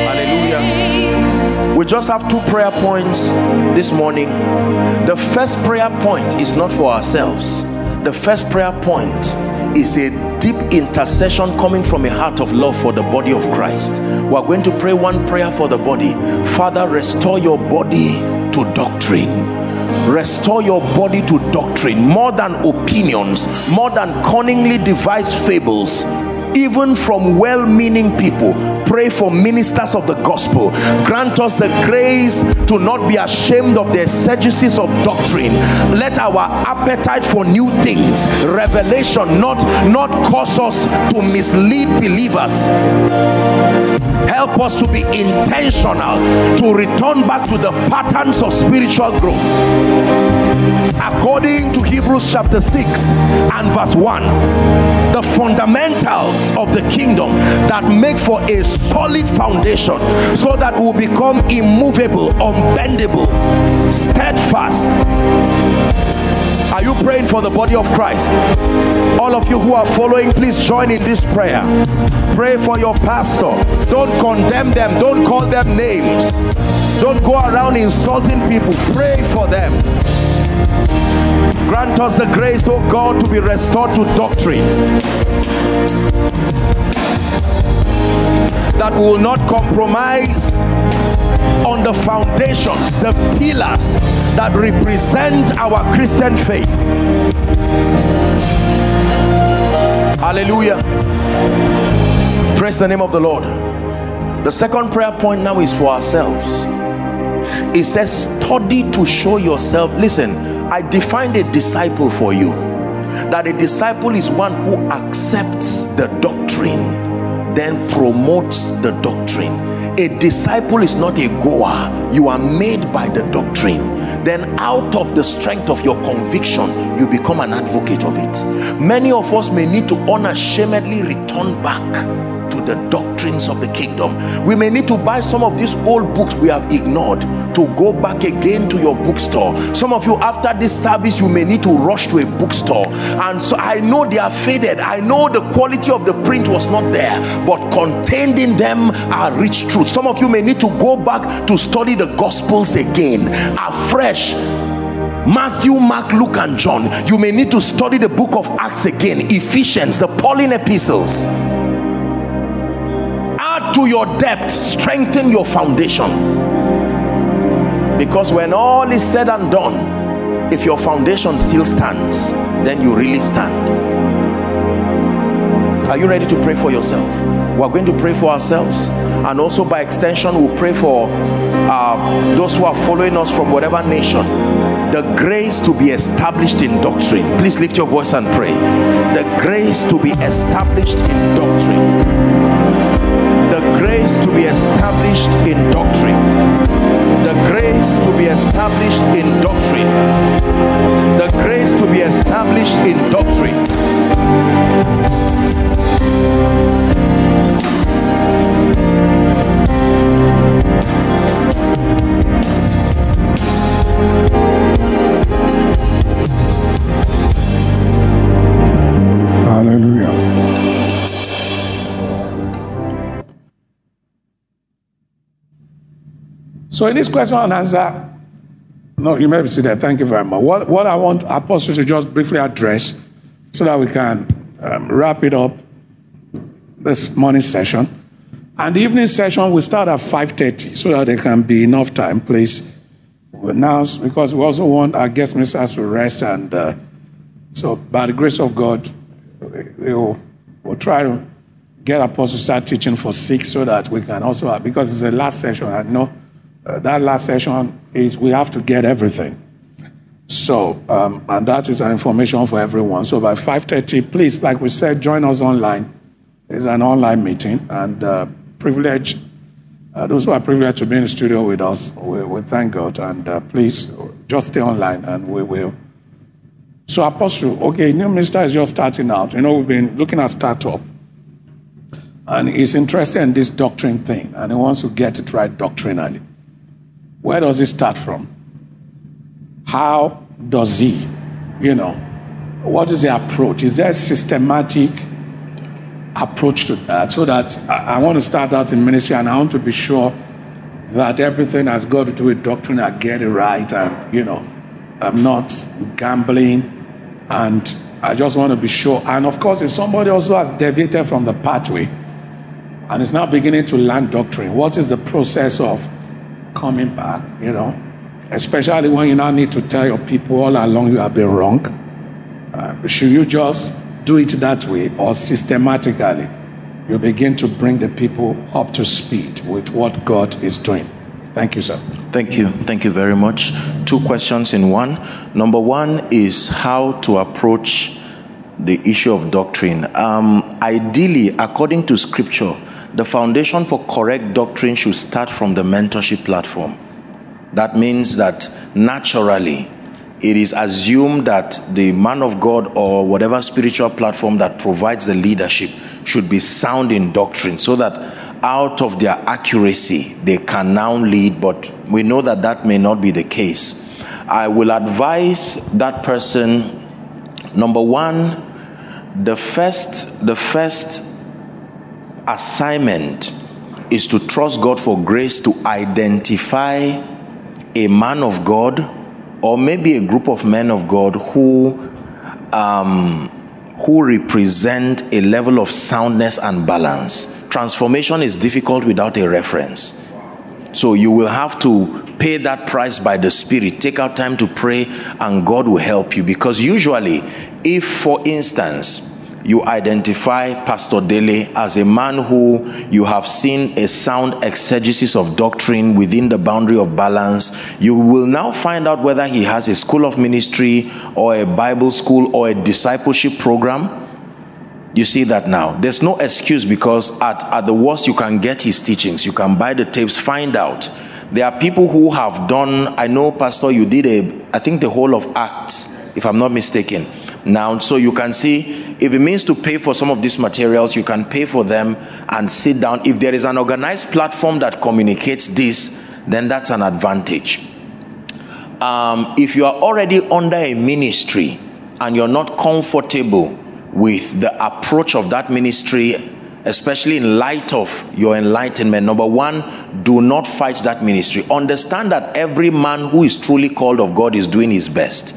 Hallelujah. We just have two prayer points this morning. The first prayer point is not for ourselves. the first prayer point is a deep intercession coming from a heart of love for the body of Christ. We're going to pray one prayer for the body. Father, restore your body to doctrine restore your body to doctrine more than opinions more than cunningly devised fables even from well-meaning people pray for ministers of the gospel. Grant us the grace to not be ashamed of the exegesis of doctrine. Let our appetite for new things revelation not not cause us to mislead believers. Help us to be intentional to return back to the patterns of spiritual growth. According to hebrews chapter 6 and verse 1 the fundamentals of the kingdom that make for a solid foundation so that we will become immovable unbendable steadfast. Are you praying for the body of Christ? All of you who are following please join in this prayer. Pray for your pastor. Don't condemn them. Don't call them names. Don't go around insulting people. Pray for them. Grant us the grace oh God to be restored to doctrine that will not compromise on the foundations, the pillars that represent our Christian faith. Hallelujah. Praise the name of the Lord. The second prayer point now is for ourselves. It says, study to show yourself. Listen, I defined a disciple for you. That a disciple is one who accepts the doctrine then promotes the doctrine. A disciple is not a goer. You are made by the doctrine. Then out of the strength of your conviction you become an advocate of it. Many of us may need to unashamedly return back the doctrines of the kingdom. We may need to buy some of these old books we have ignored to go back again to your bookstore. Some of you after this service you may need to rush to a bookstore. And so i know they are faded. I know the quality of the print was not there but contained in them are rich truths. Some of you may need to go back to study the gospels again. Afresh Matthew, Mark, Luke, and John. You may need to study the book of Acts again, Ephesians, the Pauline epistles to your depth strengthen your foundation. Because when all is said and done if your foundation still stands then you really stand. Are you ready to pray for yourself? We're going to pray for ourselves. And also by extension we'll pray for uh, those who are following us from whatever nation. The grace to be established in doctrine. Please lift your voice and pray. The grace to be established in doctrine grace to be established in doctrine. The grace to be established in doctrine. The grace to be established in doctrine So in this question and answer, no, you may be seated. Thank you very much. What, what I want Apostle to just briefly address so that we can um, wrap it up this morning session. And the evening session will start at 5.30 so that there can be enough time, please. Now, because we also want our guest ministers to rest. And uh, so by the grace of God, we'll, we'll try to get Apostle to start teaching for 6 so that we can also, because it's the last session, I know uh, that last session is we have to get everything. So, um, and that is information for everyone. So by 5.30, please, like we said, join us online. It's an online meeting and uh, privilege. Uh, those who are privileged to be in the studio with us, we, we thank God. And uh, please, just stay online and we will. So Apostle, okay, new minister is just starting out. You know, we've been looking at startup. And he's interested in this doctrine thing. And he wants to get it right doctrinally. Where does it start from? How does he, you know, what is the approach? Is there a systematic approach to that? So that I, I want to start out in ministry and I want to be sure that everything has got to do with doctrine, I get it right, and, you know, I'm not gambling and I just want to be sure. And of course, if somebody also has deviated from the pathway and is now beginning to learn doctrine, what is the process of coming back? You know, especially when you now need to tell your people all along you have been wrong. Uh, should you just do it that way or systematically? You begin to bring the people up to speed with what God is doing. Thank you, sir. Thank you. Thank you very much. Two questions in one. Number one is how to approach the issue of doctrine. Um, ideally, according to scripture, the foundation for correct doctrine should start from the mentorship platform. That means that naturally, it is assumed that the man of God or whatever spiritual platform that provides the leadership should be sound in doctrine so that out of their accuracy they can now lead, but we know that that may not be the case. I will advise that person number one, the first, the first assignment is to trust God for grace to identify a man of God or maybe a group of men of God who um, who represent a level of soundness and balance. Transformation is difficult without a reference. So you will have to pay that price by the Spirit. Take out time to pray, and God will help you. Because usually, if for instance, you identify Pastor Dele as a man who you have seen a sound exegesis of doctrine within the boundary of balance. You will now find out whether he has a school of ministry or a Bible school or a discipleship program. You see that now. There's no excuse because at, at the worst, you can get his teachings, you can buy the tapes, find out. There are people who have done, I know, Pastor, you did a, I think the whole of Acts, if I'm not mistaken now. So you can see if it means to pay for some of these materials, you can pay for them and sit down. If there is an organized platform that communicates this, then that's an advantage. Um, if you are already under a ministry and you're not comfortable with the approach of that ministry, especially in light of your enlightenment, number one, do not fight that ministry. Understand that every man who is truly called of God is doing his best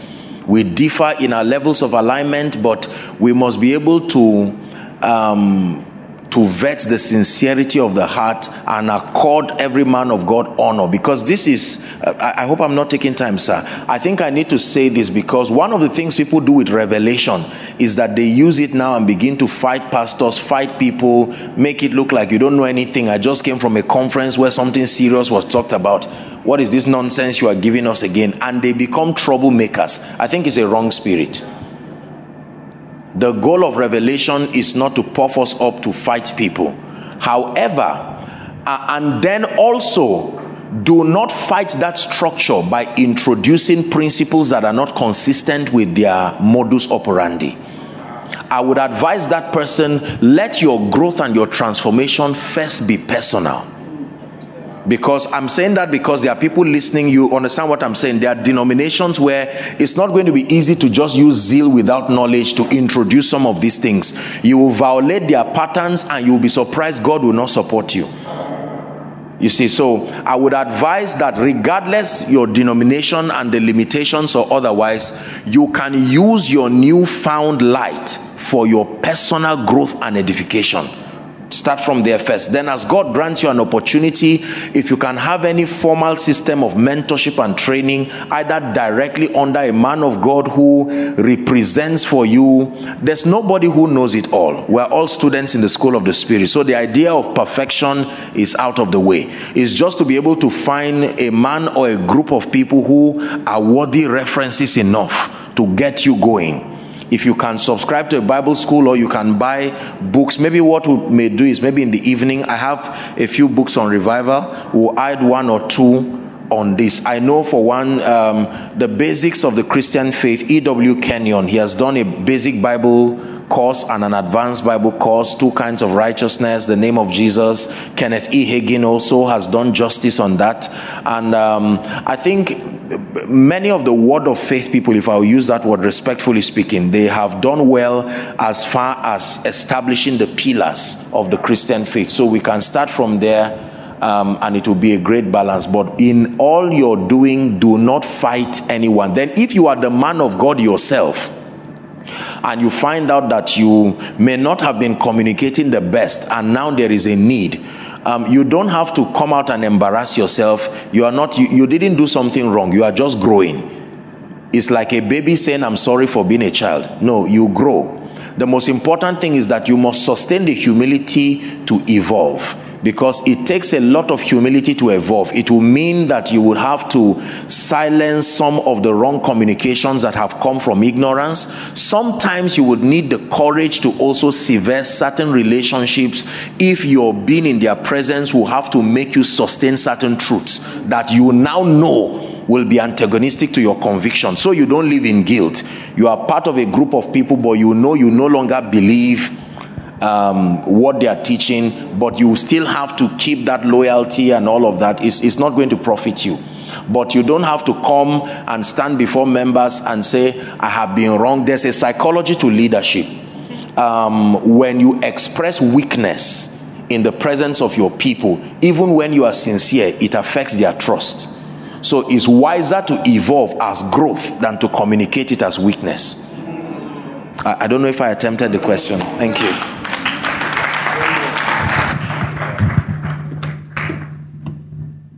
we differ in our levels of alignment, but we must be able to um, to vet the sincerity of the heart and accord every man of God honor. Because this is, uh, I, I, hope I'm not taking time, sir. I think I need to say this because one of the things people do with revelation is that they use it now and begin to fight pastors, fight people, make it look like you don't know anything. I just came from a conference where something serious was talked about. What is this nonsense you are giving us again? And they become troublemakers. I think it's a wrong spirit. The goal of revelation is not to puff us up to fight people. However, uh, and then also do not fight that structure by introducing principles that are not consistent with their modus operandi. I would advise that person let your growth and your transformation first be personal because I'm saying that because there are people listening, you understand what I'm saying. There are denominations where it's not going to be easy to just use zeal without knowledge to introduce some of these things. You will violate their patterns and you'll be surprised God will not support you. You see, so I would advise that regardless your denomination and the limitations or otherwise, you can use your newfound light for your personal growth and edification Start from there first. Then, as God grants you an opportunity, if you can have any formal system of mentorship and training, either directly under a man of God who represents for you, there's nobody who knows it all. We're all students in the school of the Spirit. So, the idea of perfection is out of the way. It's just to be able to find a man or a group of people who are worthy references enough to get you going if you can subscribe to a Bible school or you can buy books, maybe what we may do is maybe in the evening, I have a few books on revival. We'll add one or two on this. I know for one, um, the basics of the Christian faith, E.W. Kenyon, he has done a basic Bible course and an advanced Bible course, two kinds of righteousness, the name of Jesus. Kenneth E. Hagin also has done justice on that. And um, I think many of the word of faith people, if I'll use that word respectfully speaking, they have done well as far as establishing the pillars of the Christian faith. So we can start from there. Um, and it will be a great balance. But in all you're doing, do not fight anyone. Then, if you are the man of God yourself, and you find out that you may not have been communicating the best, and now there is a need. Um, you don't have to come out and embarrass yourself. You are not, you, you didn't do something wrong. You are just growing. It's like a baby saying, I'm sorry for being a child. No, you grow. The most important thing is that you must sustain the humility to evolve because it takes a lot of humility to evolve. It will mean that you would have to silence some of the wrong communications that have come from ignorance. Sometimes you would need the courage to also sever certain relationships if your being in their presence will have to make you sustain certain truths that you now know will be antagonistic to your conviction. So you don't live in guilt. You are part of a group of people, but you know you no longer believe um, what they are teaching, but you still have to keep that loyalty and all of that. It's, it's not going to profit you. But you don't have to come and stand before members and say, I have been wrong. There's a psychology to leadership. Um, when you express weakness in the presence of your people, even when you are sincere, it affects their trust. So it's wiser to evolve as growth than to communicate it as weakness. I, I don't know if I attempted the question. Thank you.